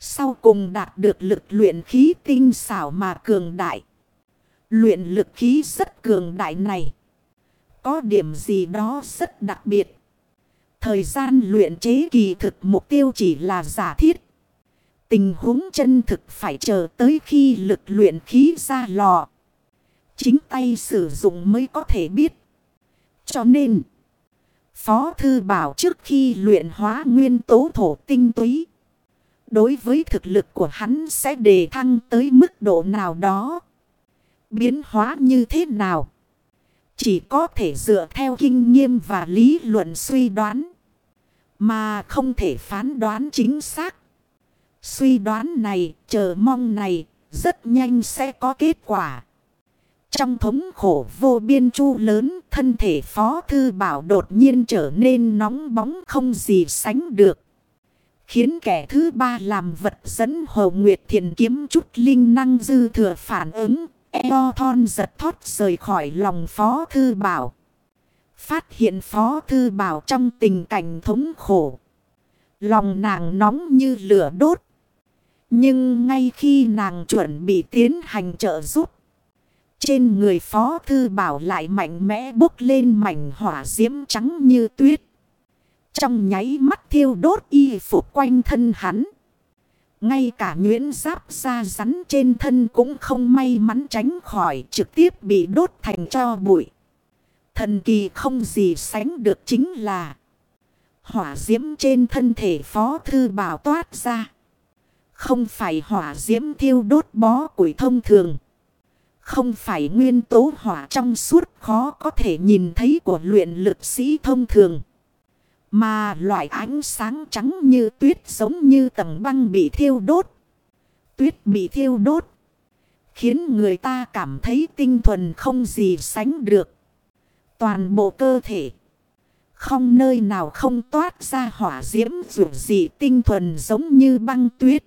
Sau cùng đạt được lực luyện khí tinh xảo mà cường đại. Luyện lực khí rất cường đại này. Có điểm gì đó rất đặc biệt. Thời gian luyện chế kỳ thực mục tiêu chỉ là giả thiết. Tình huống chân thực phải chờ tới khi lực luyện khí ra lò. Chính tay sử dụng mới có thể biết. Cho nên, Phó Thư Bảo trước khi luyện hóa nguyên tố thổ tinh túy. Đối với thực lực của hắn sẽ đề thăng tới mức độ nào đó biến hóa như thế nào. Chỉ có thể dựa theo kinh nghiệm và lý luận suy đoán. Mà không thể phán đoán chính xác. Suy đoán này, chờ mong này, rất nhanh sẽ có kết quả. Trong thống khổ vô biên chu lớn, thân thể Phó Thư Bảo đột nhiên trở nên nóng bóng không gì sánh được. Khiến kẻ thứ ba làm vật dẫn Hồ Nguyệt Thiền kiếm chút linh năng dư thừa phản ứng, Eo thon giật thoát rời khỏi lòng Phó Thư Bảo. Phát hiện Phó Thư Bảo trong tình cảnh thống khổ. Lòng nàng nóng như lửa đốt. Nhưng ngay khi nàng chuẩn bị tiến hành trợ giúp. Trên người Phó Thư Bảo lại mạnh mẽ bốc lên mảnh hỏa diễm trắng như tuyết. Trong nháy mắt thiêu đốt y phục quanh thân hắn. Ngay cả nguyễn giáp da rắn trên thân cũng không may mắn tránh khỏi, trực tiếp bị đốt thành cho bụi. Thần kỳ không gì sánh được chính là hỏa diễm trên thân thể phó thư bảo toát ra. Không phải hỏa diễm thiêu đốt bó củi thông thường. Không phải nguyên tố hỏa trong suốt khó có thể nhìn thấy của luyện lực sĩ thông thường. Mà loại ánh sáng trắng như tuyết giống như tầng băng bị thiêu đốt. Tuyết bị thiêu đốt. Khiến người ta cảm thấy tinh thuần không gì sánh được. Toàn bộ cơ thể. Không nơi nào không toát ra hỏa diễm dù gì tinh thuần giống như băng tuyết.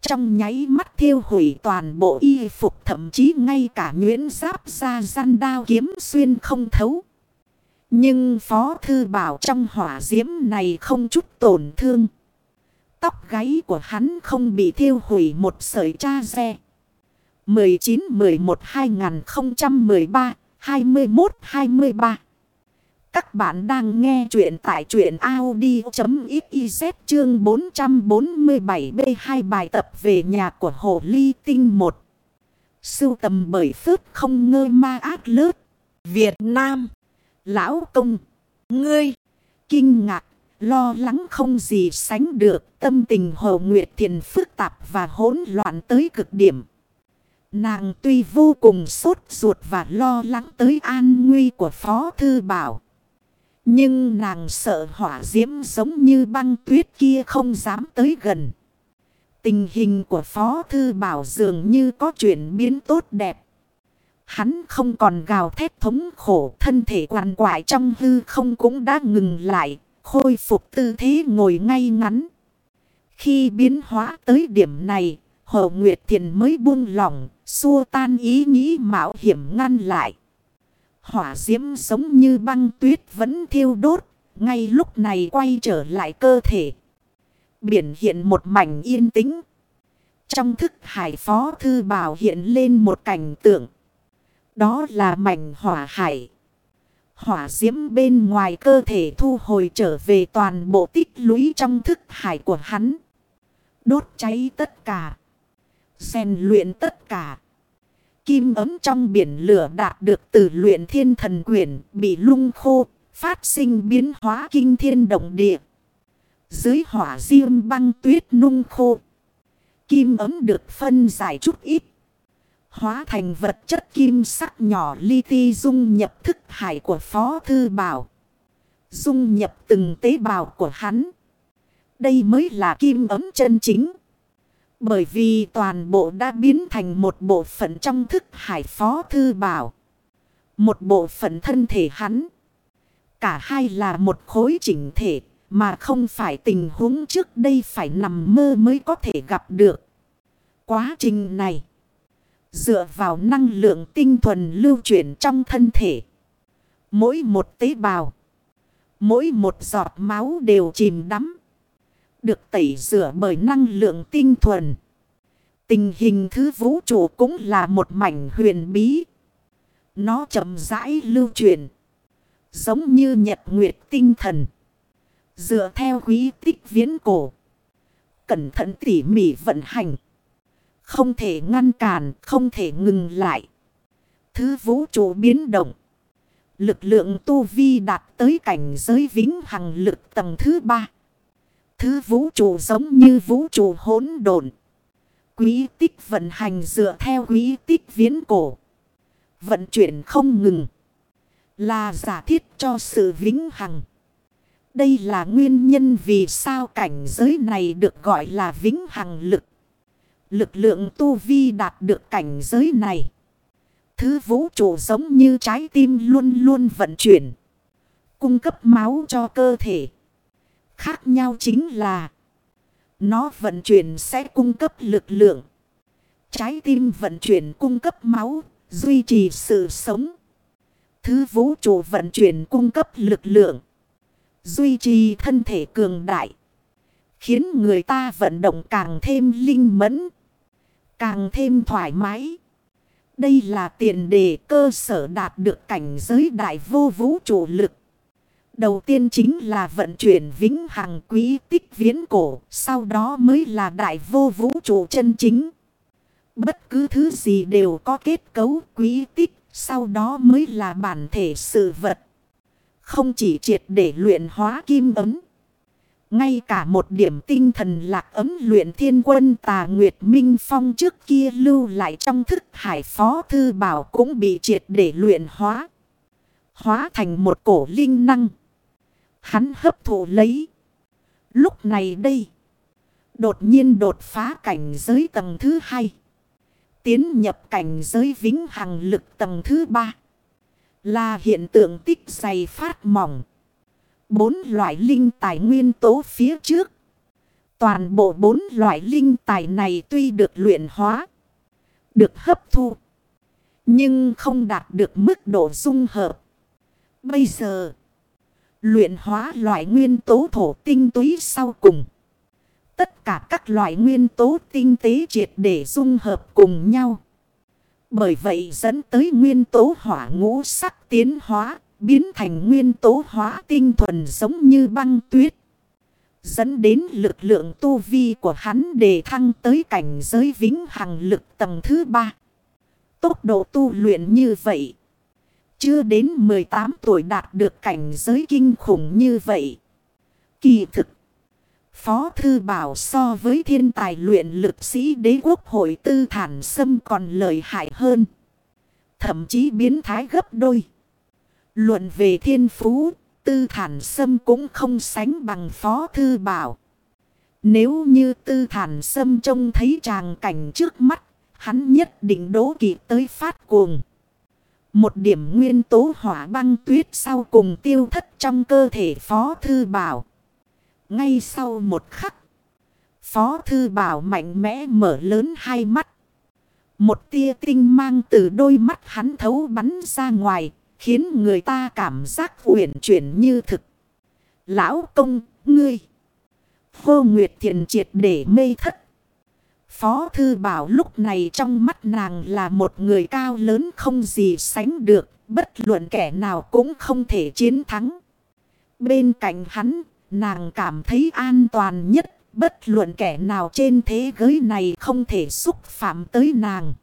Trong nháy mắt thiêu hủy toàn bộ y phục, thậm chí ngay cả nguyễn giáp ra răn đao kiếm xuyên không thấu. Nhưng Phó Thư Bảo trong hỏa diễm này không chút tổn thương. Tóc gáy của hắn không bị thiêu hủy một sợi cha xe. 19-11-2013-21-23 Các bạn đang nghe chuyện tại chuyện Audi.xyz chương 447B2 bài tập về nhà của Hồ Ly Tinh 1. Sưu tầm bởi phước không ngơi ma ác lớp. Việt Nam. Lão công. Ngươi. Kinh ngạc. Lo lắng không gì sánh được. Tâm tình Hồ Nguyệt Thiền phức tạp và hỗn loạn tới cực điểm. Nàng tuy vô cùng sốt ruột và lo lắng tới an nguy của Phó Thư Bảo. Nhưng nàng sợ hỏa diễm giống như băng tuyết kia không dám tới gần. Tình hình của Phó Thư Bảo dường như có chuyển biến tốt đẹp. Hắn không còn gào thét thống khổ thân thể quằn quại trong hư không cũng đã ngừng lại, khôi phục tư thế ngồi ngay ngắn. Khi biến hóa tới điểm này, Hồ Nguyệt Thiền mới buông lỏng, xua tan ý nghĩ mạo hiểm ngăn lại. Hỏa diễm giống như băng tuyết vẫn thiêu đốt, ngay lúc này quay trở lại cơ thể. Biển hiện một mảnh yên tĩnh. Trong thức hải phó thư bảo hiện lên một cảnh tượng. Đó là mảnh hỏa hải. Hỏa diễm bên ngoài cơ thể thu hồi trở về toàn bộ tích lũy trong thức hải của hắn. Đốt cháy tất cả rèn luyện tất cả. Kim ấm trong biển lửa đạt được từ luyện thiên thần quyển bị lung khô, phát sinh biến hóa kinh thiên động địa. Dưới hỏa diêm băng tuyết nung khô. Kim ấm được phân giải chút ít. Hóa thành vật chất kim sắc nhỏ li ti dung nhập thức hải của Phó Thư Bảo. Dung nhập từng tế bào của hắn. Đây mới là kim ấm chân chính. Bởi vì toàn bộ đã biến thành một bộ phận trong thức hải phó thư bảo. Một bộ phận thân thể hắn. Cả hai là một khối chỉnh thể mà không phải tình huống trước đây phải nằm mơ mới có thể gặp được. Quá trình này. Dựa vào năng lượng tinh thuần lưu chuyển trong thân thể. Mỗi một tế bào. Mỗi một giọt máu đều chìm đắm. Được tẩy rửa bởi năng lượng tinh thuần. Tình hình thứ vũ trụ cũng là một mảnh huyền bí. Nó chậm rãi lưu truyền. Giống như nhật nguyệt tinh thần. Dựa theo quý tích viễn cổ. Cẩn thận tỉ mỉ vận hành. Không thể ngăn cản, không thể ngừng lại. Thứ vũ trụ biến động. Lực lượng tu vi đạt tới cảnh giới vĩnh hằng lực tầng thứ ba. Thứ vũ trụ giống như vũ trụ hỗn độn. Quý tích vận hành dựa theo quý tích viễn cổ. Vận chuyển không ngừng. Là giả thiết cho sự vĩnh hằng. Đây là nguyên nhân vì sao cảnh giới này được gọi là vĩnh hằng lực. Lực lượng tu vi đạt được cảnh giới này. Thứ vũ trụ giống như trái tim luôn luôn vận chuyển. Cung cấp máu cho cơ thể. Khác nhau chính là nó vận chuyển sẽ cung cấp lực lượng. Trái tim vận chuyển cung cấp máu, duy trì sự sống. Thứ vũ trụ vận chuyển cung cấp lực lượng. Duy trì thân thể cường đại. Khiến người ta vận động càng thêm linh mẫn. Càng thêm thoải mái. Đây là tiền đề cơ sở đạt được cảnh giới đại vô vũ trụ lực. Đầu tiên chính là vận chuyển vĩnh hằng quý tích viễn cổ, sau đó mới là đại vô vũ trụ chân chính. Bất cứ thứ gì đều có kết cấu quý tích, Sau đó mới là bản thể sự vật. Không chỉ triệt để luyện hóa kim ấm. Ngay cả một điểm tinh thần lạc ấm luyện thiên quân tà Nguyệt Minh Phong trước kia lưu lại trong thức hải phó thư bảo cũng bị triệt để luyện hóa. Hóa thành một cổ linh năng. Hắn hấp thụ lấy. Lúc này đây. Đột nhiên đột phá cảnh giới tầng thứ hai. Tiến nhập cảnh giới vĩnh hằng lực tầng thứ ba. Là hiện tượng tích dày phát mỏng. Bốn loại linh tài nguyên tố phía trước. Toàn bộ bốn loại linh tài này tuy được luyện hóa. Được hấp thu. Nhưng không đạt được mức độ dung hợp. Bây giờ. Luyện hóa loại nguyên tố thổ tinh túy sau cùng. Tất cả các loại nguyên tố tinh tế triệt để dung hợp cùng nhau. Bởi vậy dẫn tới nguyên tố hỏa ngũ sắc tiến hóa, biến thành nguyên tố hóa tinh thuần giống như băng tuyết. Dẫn đến lực lượng tu vi của hắn đề thăng tới cảnh giới vĩnh hằng lực tầng thứ ba. Tốc độ tu luyện như vậy. Chưa đến 18 tuổi đạt được cảnh giới kinh khủng như vậy. Kỳ thực. Phó Thư Bảo so với thiên tài luyện lực sĩ đế quốc hội tư thản sâm còn lợi hại hơn. Thậm chí biến thái gấp đôi. Luận về thiên phú, tư thản sâm cũng không sánh bằng Phó Thư Bảo. Nếu như tư thản sâm trông thấy tràng cảnh trước mắt, hắn nhất định đố kỵ tới phát cuồng. Một điểm nguyên tố hỏa băng tuyết sau cùng tiêu thất trong cơ thể Phó Thư Bảo. Ngay sau một khắc, Phó Thư Bảo mạnh mẽ mở lớn hai mắt. Một tia tinh mang từ đôi mắt hắn thấu bắn ra ngoài, khiến người ta cảm giác uyển chuyển như thực. Lão công, ngươi. vô Nguyệt Thiện triệt để mê thất. Phó Thư Bảo lúc này trong mắt nàng là một người cao lớn không gì sánh được, bất luận kẻ nào cũng không thể chiến thắng. Bên cạnh hắn, nàng cảm thấy an toàn nhất, bất luận kẻ nào trên thế giới này không thể xúc phạm tới nàng.